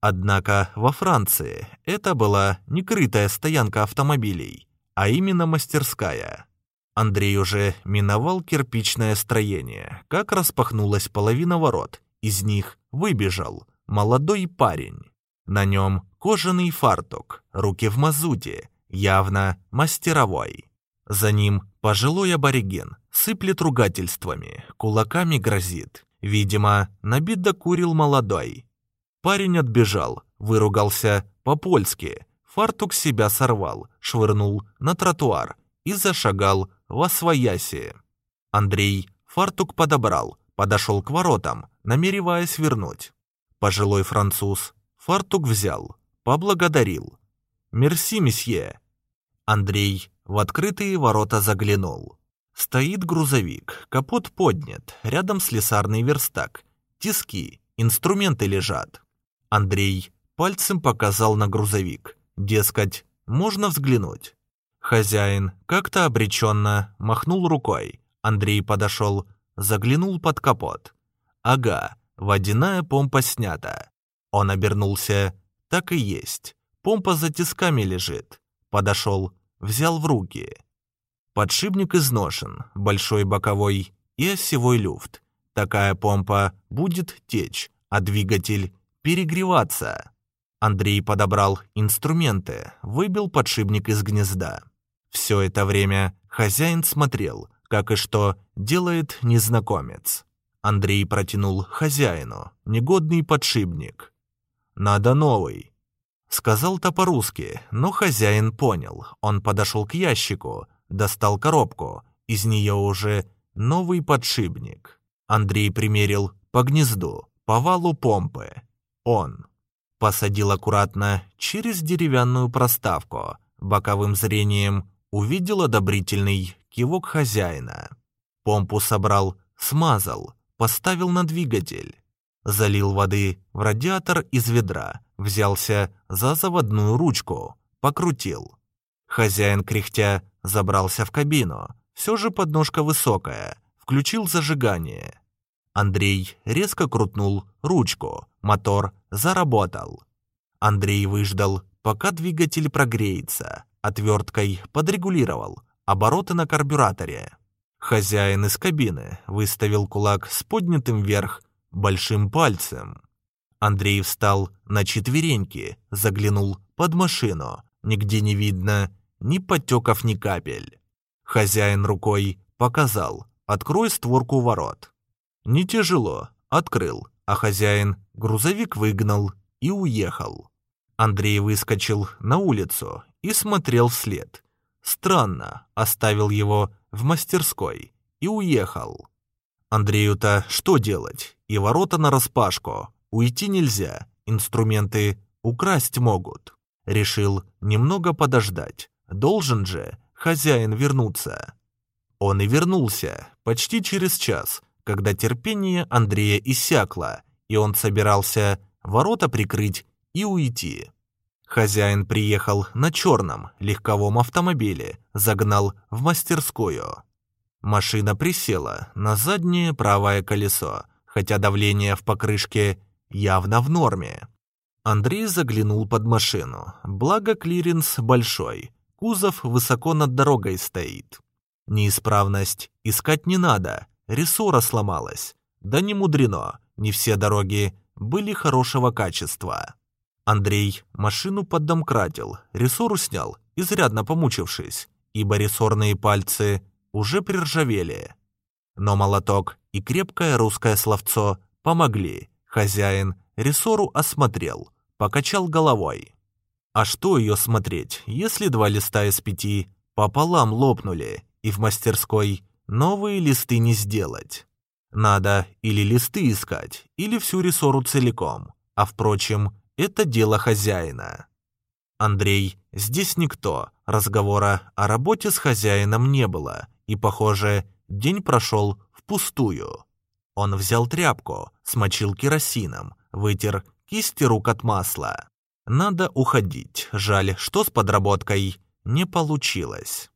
Однако во Франции это была не крытая стоянка автомобилей, а именно мастерская. Андрей уже миновал кирпичное строение, как распахнулась половина ворот, из них выбежал молодой парень. На нем кожаный фартук, руки в мазуте, явно мастеровой. За ним пожилой абориген, сыплет ругательствами, кулаками грозит. Видимо, набит докурил молодой. Парень отбежал, выругался по-польски, фартук себя сорвал, швырнул на тротуар и зашагал в освояси. Андрей фартук подобрал, подошел к воротам, намереваясь вернуть. Пожилой француз фартук взял, поблагодарил. «Мерси, месье». Андрей в открытые ворота заглянул. Стоит грузовик, капот поднят, рядом слесарный верстак, тиски, инструменты лежат. Андрей пальцем показал на грузовик, дескать, можно взглянуть. Хозяин как-то обреченно махнул рукой. Андрей подошел, заглянул под капот. Ага, водяная помпа снята. Он обернулся, так и есть. Помпа за тисками лежит. Подошел, взял в руки. Подшипник изношен, большой боковой и осевой люфт. Такая помпа будет течь, а двигатель перегреваться. Андрей подобрал инструменты, выбил подшипник из гнезда. Все это время хозяин смотрел, как и что делает незнакомец. Андрей протянул хозяину негодный подшипник. «Надо новый», — сказал-то по-русски, но хозяин понял. Он подошел к ящику, достал коробку, из нее уже новый подшипник. Андрей примерил по гнезду, по валу помпы. Он посадил аккуратно через деревянную проставку, боковым зрением увидел одобрительный кивок хозяина. Помпу собрал, смазал, поставил на двигатель. Залил воды в радиатор из ведра, взялся за заводную ручку, покрутил. Хозяин, кряхтя, забрался в кабину. Все же подножка высокая, включил зажигание. Андрей резко крутнул ручку, мотор заработал. Андрей выждал, пока двигатель прогреется, отверткой подрегулировал обороты на карбюраторе. Хозяин из кабины выставил кулак с поднятым вверх большим пальцем. Андрей встал на четвереньки, заглянул под машину. Нигде не видно ни подтеков, ни капель. Хозяин рукой показал «Открой створку ворот». Не тяжело, открыл, а хозяин грузовик выгнал и уехал. Андрей выскочил на улицу и смотрел вслед. Странно, оставил его в мастерской и уехал. Андрею-то что делать? И ворота нараспашку. Уйти нельзя, инструменты украсть могут. Решил немного подождать. Должен же хозяин вернуться. Он и вернулся почти через час, когда терпение Андрея иссякло, и он собирался ворота прикрыть и уйти. Хозяин приехал на черном легковом автомобиле, загнал в мастерскую. Машина присела на заднее правое колесо, хотя давление в покрышке явно в норме. Андрей заглянул под машину, благо клиренс большой, кузов высоко над дорогой стоит. Неисправность искать не надо, рессора сломалась. Да не мудрено, не все дороги были хорошего качества. Андрей машину поддомкратил, рессору снял, изрядно помучившись, ибо рессорные пальцы уже приржавели. Но молоток и крепкое русское словцо помогли. Хозяин рессору осмотрел, покачал головой. А что ее смотреть, если два листа из пяти пополам лопнули, и в мастерской новые листы не сделать? Надо или листы искать, или всю рессору целиком. А впрочем, это дело хозяина. Андрей, здесь никто, разговора о работе с хозяином не было, и, похоже, день прошел впустую. Он взял тряпку, смочил керосином, вытер кисти рук от масла. Надо уходить, жаль, что с подработкой не получилось.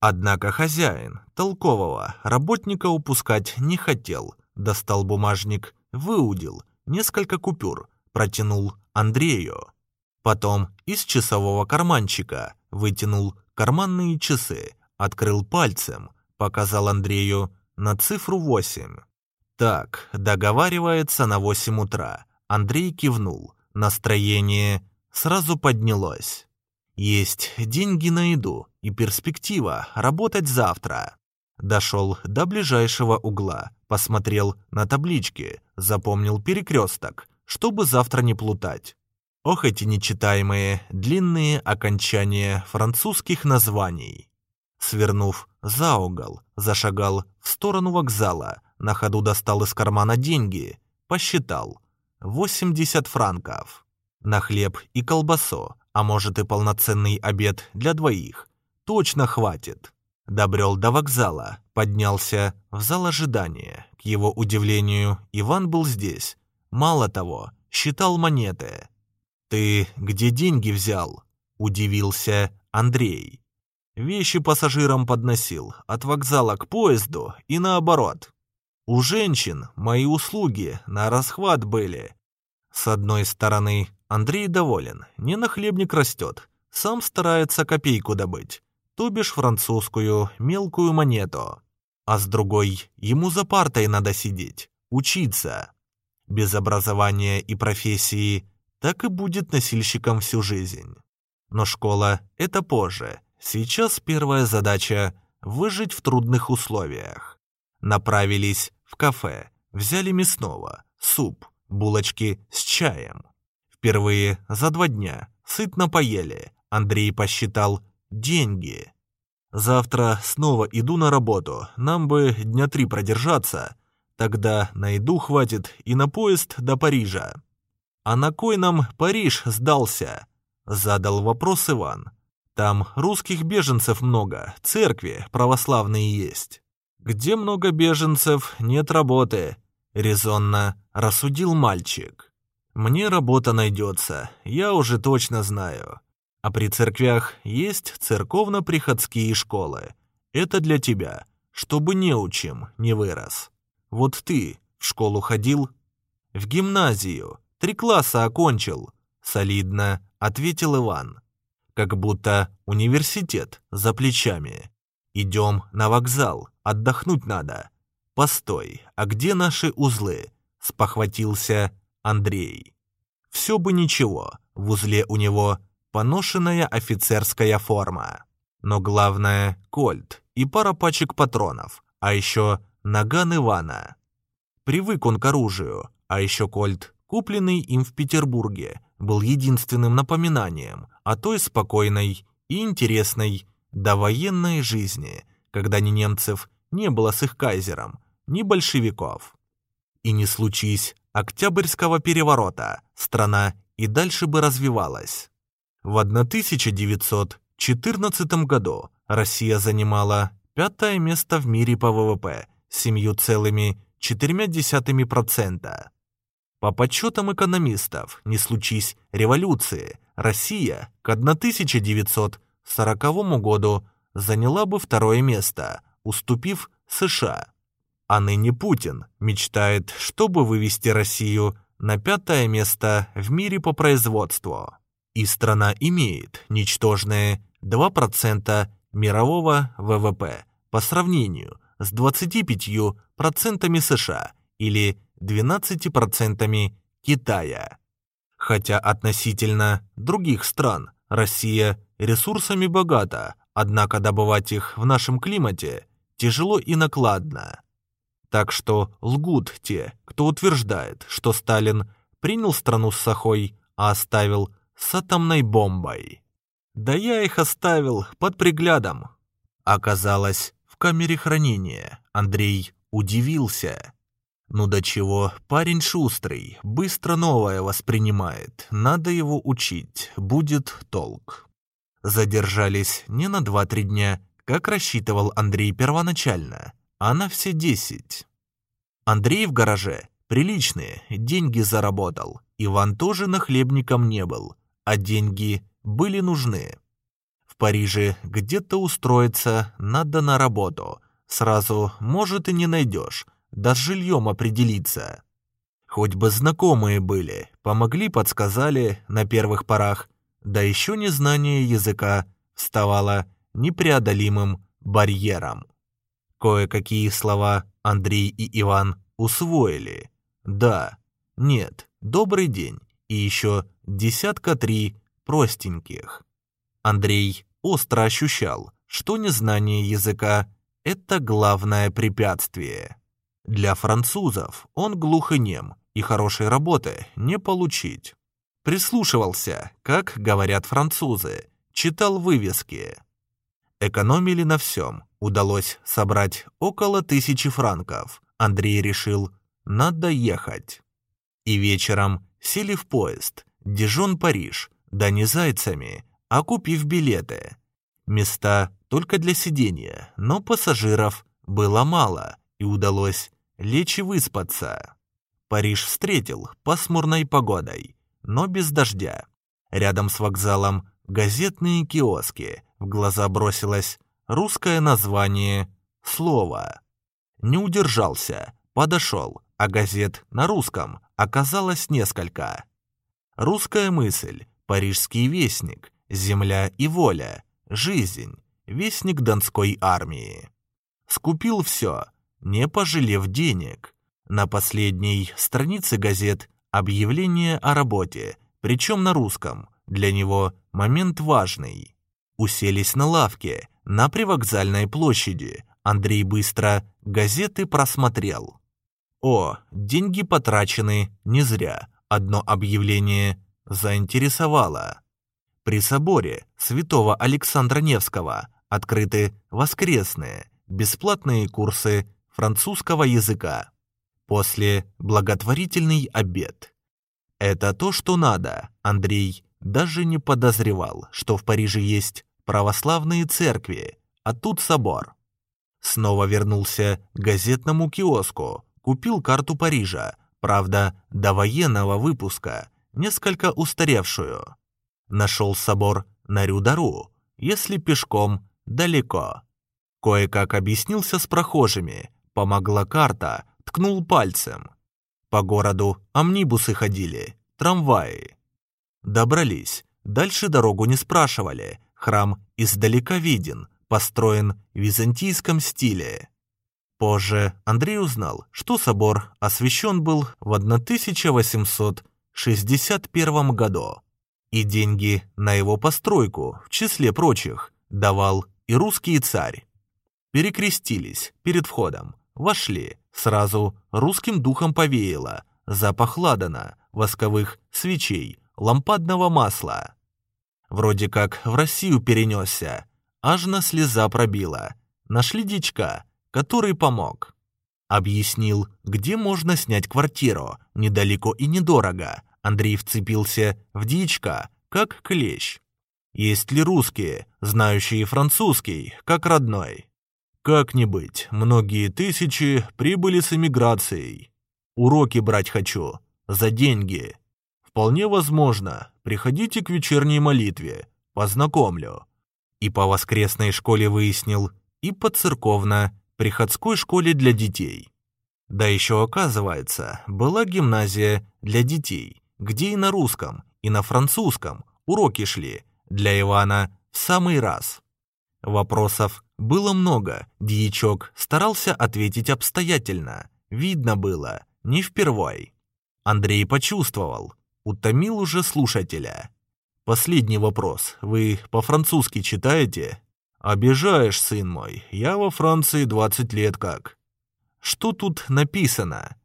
Однако хозяин, толкового, работника упускать не хотел. Достал бумажник, выудил несколько купюр, протянул Андрею. Потом из часового карманчика вытянул карманные часы, открыл пальцем, показал Андрею на цифру 8. Так, договаривается на 8 утра. Андрей кивнул. Настроение сразу поднялось. Есть деньги на еду и перспектива работать завтра. Дошел до ближайшего угла, посмотрел на таблички, запомнил перекресток, чтобы завтра не плутать. Ох, эти нечитаемые, длинные окончания французских названий. Свернув за угол, зашагал в сторону вокзала, на ходу достал из кармана деньги, посчитал. 80 франков. На хлеб и колбасу, а может и полноценный обед для двоих. Точно хватит. Добрел до вокзала, поднялся в зал ожидания. К его удивлению, Иван был здесь. Мало того, считал монеты. «Ты где деньги взял?» – удивился Андрей. Вещи пассажирам подносил, от вокзала к поезду и наоборот. У женщин мои услуги на расхват были. С одной стороны, Андрей доволен, не на хлебник растет, сам старается копейку добыть, то бишь французскую мелкую монету. А с другой, ему за партой надо сидеть, учиться. Без образования и профессии так и будет носильщиком всю жизнь. Но школа – это позже. Сейчас первая задача – выжить в трудных условиях. Направились в кафе, взяли мясного, суп, булочки с чаем. Впервые за два дня сытно поели. Андрей посчитал деньги. Завтра снова иду на работу, нам бы дня три продержаться. Тогда на еду хватит и на поезд до Парижа. А на кой нам Париж сдался? Задал вопрос Иван. Там русских беженцев много, церкви православные есть. Где много беженцев, нет работы, резонно рассудил мальчик. Мне работа найдется, я уже точно знаю. А при церквях есть церковно-приходские школы. Это для тебя, чтобы не учим не вырос. Вот ты в школу ходил? В гимназию, три класса окончил, солидно ответил Иван. Как будто университет за плечами. Идем на вокзал, отдохнуть надо. Постой, а где наши узлы? Спохватился Андрей. Все бы ничего, в узле у него поношенная офицерская форма. Но главное — кольт и пара пачек патронов, а еще наган Ивана. Привык он к оружию, а еще кольт, купленный им в Петербурге, был единственным напоминанием о той спокойной и интересной довоенной жизни, когда ни немцев не было с их кайзером, ни большевиков. И не случись Октябрьского переворота, страна и дальше бы развивалась. В 1914 году Россия занимала пятое место в мире по ВВП с 7,4%. По подсчетам экономистов, не случись революции, Россия к 1940 году заняла бы второе место, уступив США. А ныне Путин мечтает, чтобы вывести Россию на пятое место в мире по производству. И страна имеет ничтожные 2% мирового ВВП по сравнению с 25% США или 12% Китая. Хотя относительно других стран Россия ресурсами богата, однако добывать их в нашем климате тяжело и накладно. Так что лгут те, кто утверждает, что Сталин принял страну с сахой, а оставил с атомной бомбой. Да я их оставил под приглядом. Оказалось, в камере хранения Андрей удивился. Ну до чего, парень шустрый, быстро новое воспринимает, надо его учить, будет толк. Задержались не на два-три дня, как рассчитывал Андрей первоначально, а на все десять. Андрей в гараже приличные, деньги заработал. Иван тоже нахлебником не был, а деньги были нужны. В Париже где-то устроиться надо на работу, сразу, может, и не найдешь, да с жильем определиться. Хоть бы знакомые были, помогли, подсказали на первых порах, да еще незнание языка вставало непреодолимым барьером. Кое-какие слова Андрей и Иван усвоили. Да, нет, добрый день и еще десятка три простеньких. Андрей остро ощущал, что незнание языка – это главное препятствие. Для французов он глухонем и хорошей работы не получить. Прислушивался, как говорят французы, читал вывески. Экономили на всем, удалось собрать около тысячи франков. Андрей решил, надо ехать. И вечером сели в поезд, Дижон-Париж, да не зайцами, а купив билеты. Места только для сидения, но пассажиров было мало, и удалось лечь и выспаться. Париж встретил пасмурной погодой, но без дождя. Рядом с вокзалом газетные киоски. В глаза бросилось русское название «Слово». Не удержался, подошел, а газет на русском оказалось несколько. «Русская мысль», «Парижский вестник», «Земля и воля», «Жизнь», «Вестник Донской армии». Скупил все, не пожалев денег. На последней странице газет объявление о работе, причем на русском. Для него момент важный. Уселись на лавке, на привокзальной площади. Андрей быстро газеты просмотрел. О, деньги потрачены не зря. Одно объявление заинтересовало. При соборе святого Александра Невского открыты воскресные, бесплатные курсы французского языка. После благотворительный обед. Это то, что надо. Андрей даже не подозревал, что в Париже есть православные церкви, а тут собор. Снова вернулся к газетному киоску, купил карту Парижа, правда, до военного выпуска, несколько устаревшую. Нашел собор на Рюдару, если пешком далеко. Кое-как объяснился с прохожими, помогла карта, ткнул пальцем. По городу амнибусы ходили, трамваи. Добрались, дальше дорогу не спрашивали, храм издалека виден, построен в византийском стиле. Позже Андрей узнал, что собор освящен был в 1861 году, и деньги на его постройку, в числе прочих, давал и русский царь. Перекрестились перед входом, вошли, сразу русским духом повеяло, запах ладана, восковых свечей, лампадного масла. Вроде как в Россию перенесся, аж на слеза пробила. Нашли дичка, который помог. Объяснил, где можно снять квартиру, недалеко и недорого. Андрей вцепился в дичка, как клещ. Есть ли русские, знающие французский, как родной? Как не быть, многие тысячи прибыли с эмиграцией. Уроки брать хочу, за деньги. Вполне возможно, приходите к вечерней молитве, познакомлю. И по воскресной школе выяснил, и по церковно-приходской школе для детей. Да еще оказывается, была гимназия для детей, где и на русском, и на французском уроки шли, для Ивана в самый раз. Вопросов было много, дьячок старался ответить обстоятельно. Видно было, не впервой. Андрей почувствовал, утомил уже слушателя. Последний вопрос. Вы по-французски читаете? Обижаешь, сын мой. Я во Франции 20 лет как. Что тут написано?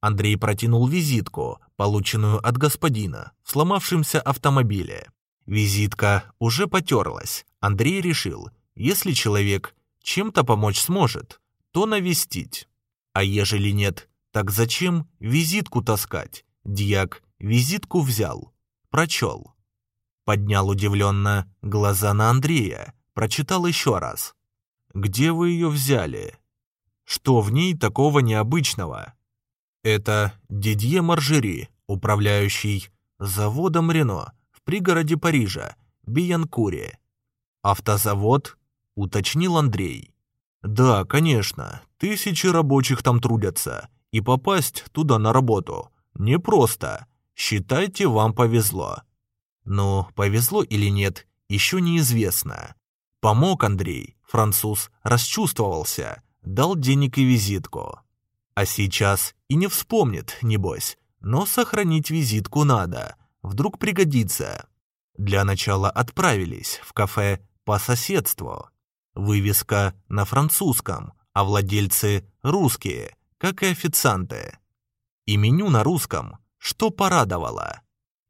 Андрей протянул визитку, полученную от господина, в сломавшемся автомобиле. Визитка уже потерлась. Андрей решил, если человек чем-то помочь сможет, то навестить. А ежели нет, так зачем визитку таскать? Дьяк визитку взял, прочел. Поднял удивленно глаза на Андрея, прочитал еще раз. «Где вы ее взяли? Что в ней такого необычного?» Это Дидье Маржери, управляющий заводом Рено в пригороде Парижа, Биянкуре. Автозавод уточнил Андрей. «Да, конечно, тысячи рабочих там трудятся, и попасть туда на работу непросто. Считайте, вам повезло». Но повезло или нет, еще неизвестно. Помог Андрей, француз расчувствовался, дал денег и визитку. А сейчас и не вспомнит, небось, но сохранить визитку надо, вдруг пригодится. Для начала отправились в кафе по соседству. Вывеска на французском, а владельцы русские, как и официанты. И меню на русском, что порадовало.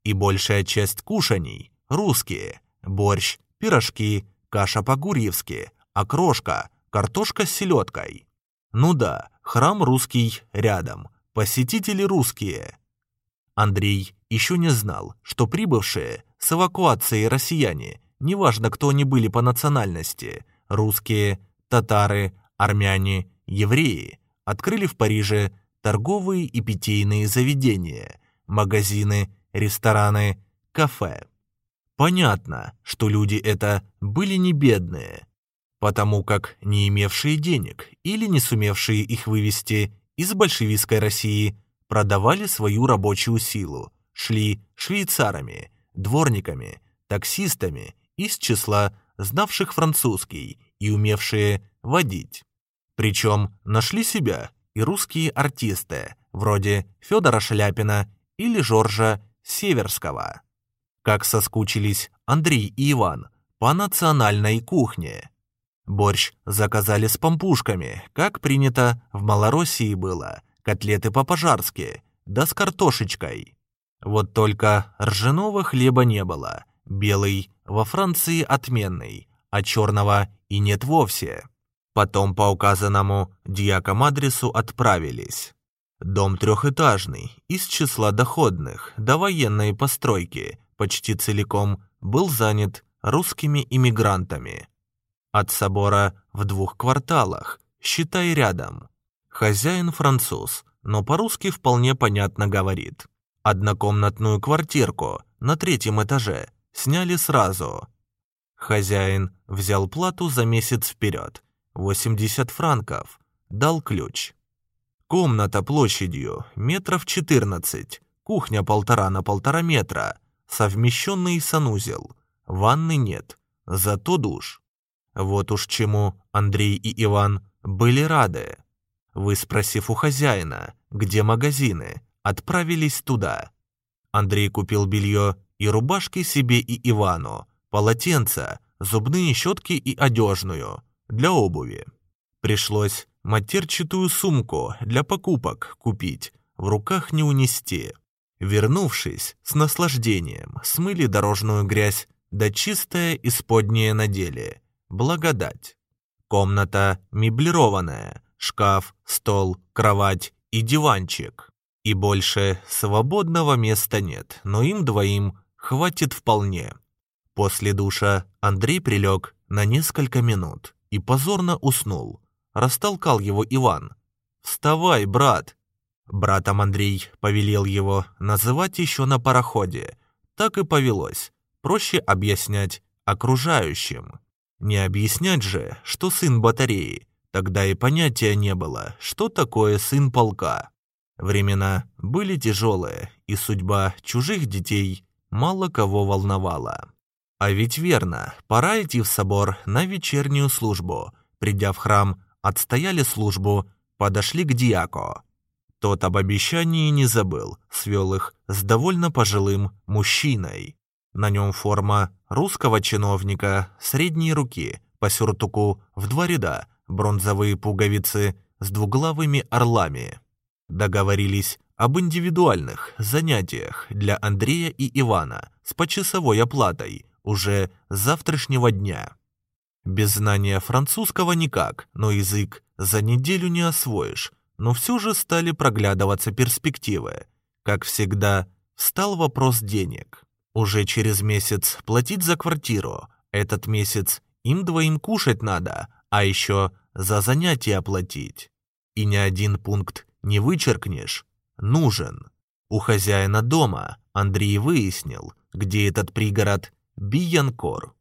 И большая часть кушаний русские. Борщ, пирожки, каша по-гурьевски, окрошка, картошка с селедкой. Ну да, храм русский рядом, посетители русские. Андрей еще не знал, что прибывшие с эвакуацией россияне, неважно кто они были по национальности, русские, татары, армяне, евреи открыли в Париже торговые и питейные заведения, магазины, рестораны, кафе. Понятно, что люди это были не бедные, потому как не имевшие денег или не сумевшие их вывести из большевистской России продавали свою рабочую силу, шли швейцарами, дворниками, таксистами из числа знавших французский и умевшие водить. Причем нашли себя и русские артисты, вроде Федора Шляпина или Жоржа Северского. Как соскучились Андрей и Иван по национальной кухне. Борщ заказали с помпушками, как принято в Малороссии было, котлеты по-пожарски, да с картошечкой. Вот только ржаного хлеба не было, белый во Франции отменный, а черного и нет вовсе. Потом по указанному дьяком адресу отправились. Дом трехэтажный, из числа доходных, до военной постройки, почти целиком был занят русскими иммигрантами. От собора в двух кварталах, считай рядом. Хозяин француз, но по-русски вполне понятно говорит. Однокомнатную квартирку на третьем этаже сняли сразу. Хозяин взял плату за месяц вперед, 80 франков, дал ключ. Комната площадью метров 14, кухня полтора на полтора метра, совмещенный санузел, ванны нет, зато душ. Вот уж чему Андрей и Иван были рады. Вы, спросив у хозяина, где магазины, отправились туда. Андрей купил белье и рубашки себе и Ивану, полотенца, зубные щетки и одежную, для обуви. Пришлось матерчатую сумку для покупок купить, в руках не унести. Вернувшись, с наслаждением смыли дорожную грязь, да чистое исподнее надели. Благодать. Комната меблированная, шкаф, стол, кровать и диванчик. И больше свободного места нет, но им двоим хватит вполне. После душа Андрей прилег на несколько минут и позорно уснул. Растолкал его Иван. «Вставай, брат!» Братом Андрей повелел его называть еще на пароходе. Так и повелось. Проще объяснять окружающим. Не объяснять же, что сын батареи. Тогда и понятия не было, что такое сын полка. Времена были тяжелые, и судьба чужих детей мало кого волновала. А ведь верно, пора идти в собор на вечернюю службу. Придя в храм, отстояли службу, подошли к диако. Тот об обещании не забыл, свел их с довольно пожилым мужчиной. На нем форма русского чиновника средней руки, по сюртуку в два ряда, бронзовые пуговицы с двуглавыми орлами. Договорились об индивидуальных занятиях для Андрея и Ивана с почасовой оплатой уже завтрашнего дня. Без знания французского никак, но язык за неделю не освоишь, но все же стали проглядываться перспективы. Как всегда, встал вопрос денег. Уже через месяц платить за квартиру, этот месяц им двоим кушать надо, а еще за занятия платить. И ни один пункт не вычеркнешь. Нужен. У хозяина дома Андрей выяснил, где этот пригород Биянкор.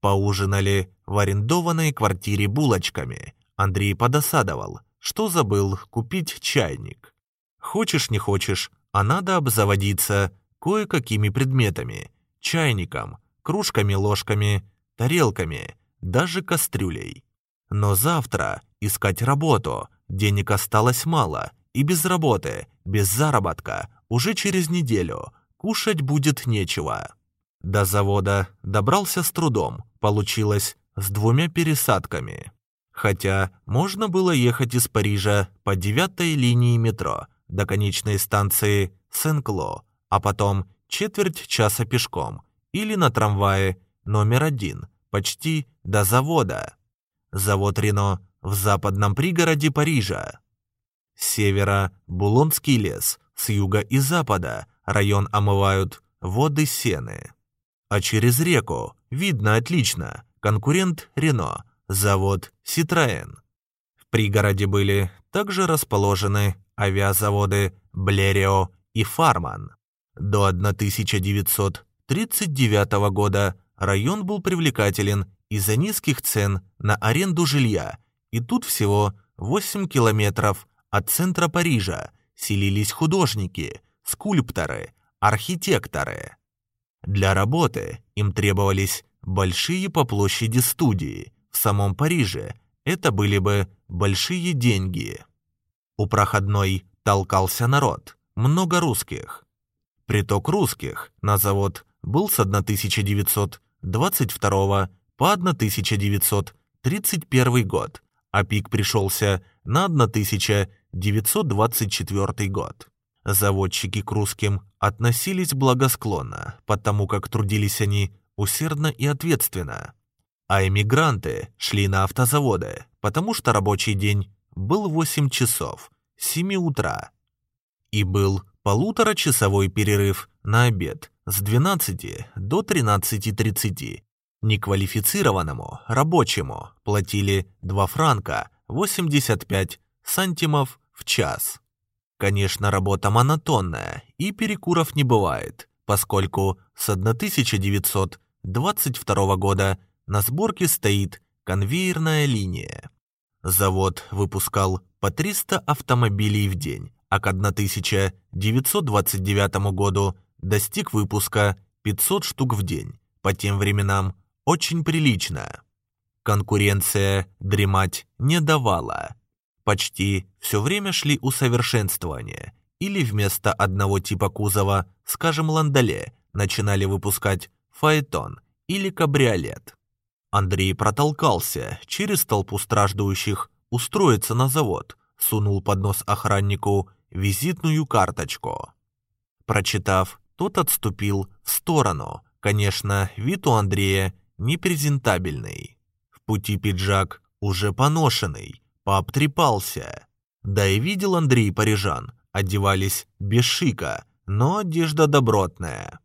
Поужинали в арендованной квартире булочками. Андрей подосадовал, что забыл купить чайник. Хочешь не хочешь, а надо обзаводиться кое-какими предметами. Чайником, кружками-ложками, тарелками, даже кастрюлей. Но завтра искать работу, денег осталось мало, и без работы, без заработка, уже через неделю кушать будет нечего. До завода добрался с трудом, получилось с двумя пересадками. Хотя можно было ехать из Парижа по девятой линии метро до конечной станции Сен-Кло, а потом четверть часа пешком или на трамвае номер один, почти до завода. Завод Рено в западном пригороде Парижа. С севера – Булонский лес, с юга и запада район омывают воды Сены. А через реку видно отлично. Конкурент Рено. Завод «Ситроен». В пригороде были также расположены авиазаводы «Блерио» и «Фарман». До 1939 года район был привлекателен из-за низких цен на аренду жилья, и тут всего 8 километров от центра Парижа селились художники, скульпторы, архитекторы. Для работы им требовались большие по площади студии. В самом Париже это были бы большие деньги. У проходной толкался народ, много русских. Приток русских на завод был с 1922 по 1931 год, а пик пришелся на 1924 год. Заводчики к русским относились благосклонно, потому как трудились они усердно и ответственно. А эмигранты шли на автозаводы, потому что рабочий день был 8 часов, с 7 утра. И был полуторачасовой перерыв на обед с 12 до 13.30. Неквалифицированному рабочему платили 2 франка 85 сантимов в час. Конечно, работа монотонная, и перекуров не бывает, поскольку с 1922 года на сборке стоит конвейерная линия. Завод выпускал по 300 автомобилей в день, а к 1929 году достиг выпуска 500 штук в день. По тем временам очень прилично. Конкуренция дремать не давала. Почти все время шли усовершенствования, или вместо одного типа кузова, скажем, ландоле, начинали выпускать фаэтон или кабриолет. Андрей протолкался через толпу страждущих, устроиться на завод, сунул под нос охраннику визитную карточку. Прочитав, тот отступил в сторону. Конечно, вид у Андрея непрезентабельный. В пути пиджак уже поношенный, пообтрепался. Да и видел Андрей парижан, одевались без шика, но одежда добротная.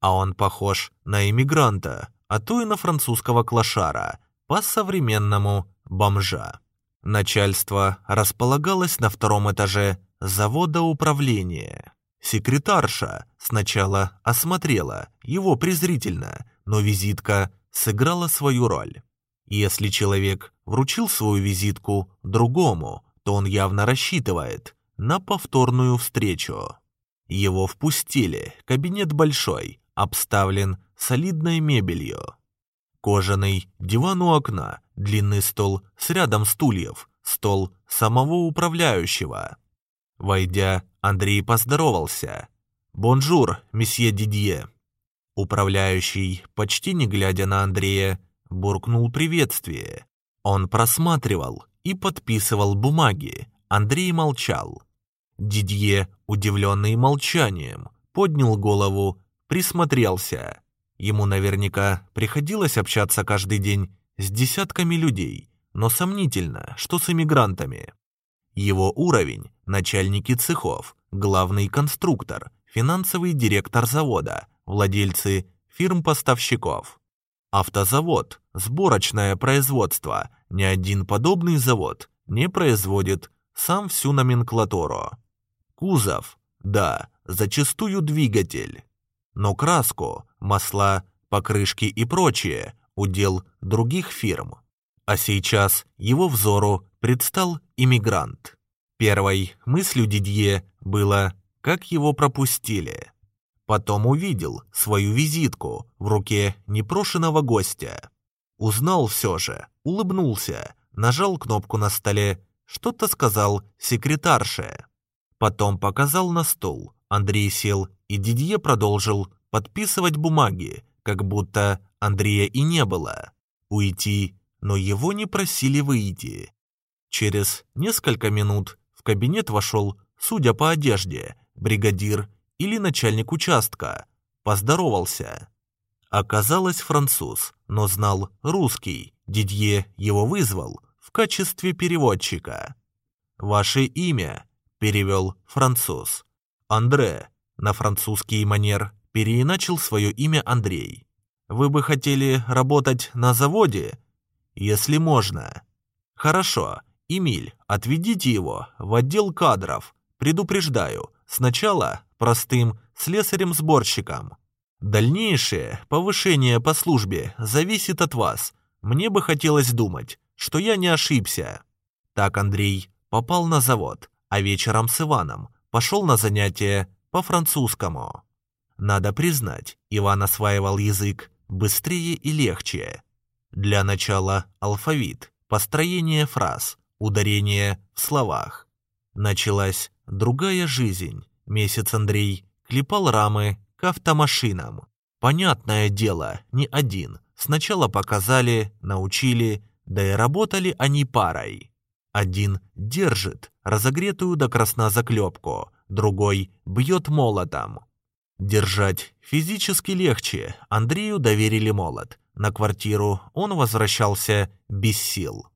А он похож на иммигранта, а то и на французского клошара, по-современному бомжа. Начальство располагалось на втором этаже завода управления. Секретарша сначала осмотрела его презрительно, но визитка сыграла свою роль. Если человек вручил свою визитку другому, то он явно рассчитывает на повторную встречу. Его впустили, кабинет большой, обставлен солидной мебелью. Кожаный диван у окна, длинный стол с рядом стульев, стол самого управляющего. Войдя, Андрей поздоровался. «Бонжур, месье Дидье». Управляющий, почти не глядя на Андрея, буркнул приветствие. Он просматривал и подписывал бумаги. Андрей молчал. Дидье, удивленный молчанием, поднял голову, присмотрелся. Ему наверняка приходилось общаться каждый день с десятками людей, но сомнительно, что с эмигрантами. Его уровень – начальники цехов, главный конструктор, финансовый директор завода, владельцы фирм-поставщиков. Автозавод, сборочное производство, ни один подобный завод не производит сам всю номенклатуру. Кузов, да, зачастую двигатель. Но краску, масла, покрышки и прочее – удел других фирм. А сейчас его взору предстал иммигрант. Первой мыслью Дидье было, как его пропустили. Потом увидел свою визитку в руке непрошенного гостя. Узнал все же, улыбнулся, нажал кнопку на столе, что-то сказал секретарше. Потом показал на стол. Андрей сел, и Дидье продолжил подписывать бумаги, как будто Андрея и не было. Уйти, но его не просили выйти. Через несколько минут в кабинет вошел, судя по одежде, бригадир или начальник участка. Поздоровался. Оказалось француз, но знал русский. Дидье его вызвал в качестве переводчика. «Ваше имя?» – перевел француз. «Андре». На французский манер переиначил свое имя Андрей. «Вы бы хотели работать на заводе?» если можно. Хорошо, Эмиль, отведите его в отдел кадров. Предупреждаю, сначала простым слесарем-сборщиком. Дальнейшее повышение по службе зависит от вас. Мне бы хотелось думать, что я не ошибся. Так Андрей попал на завод, а вечером с Иваном пошел на занятия по французскому. Надо признать, Иван осваивал язык быстрее и легче. Для начала алфавит, построение фраз, ударение в словах. Началась другая жизнь. Месяц Андрей клепал рамы к автомашинам. Понятное дело, не один. Сначала показали, научили, да и работали они парой. Один держит разогретую до красна заклепку, другой бьет молотом. Держать физически легче, Андрею доверили молот. На квартиру он возвращался без сил.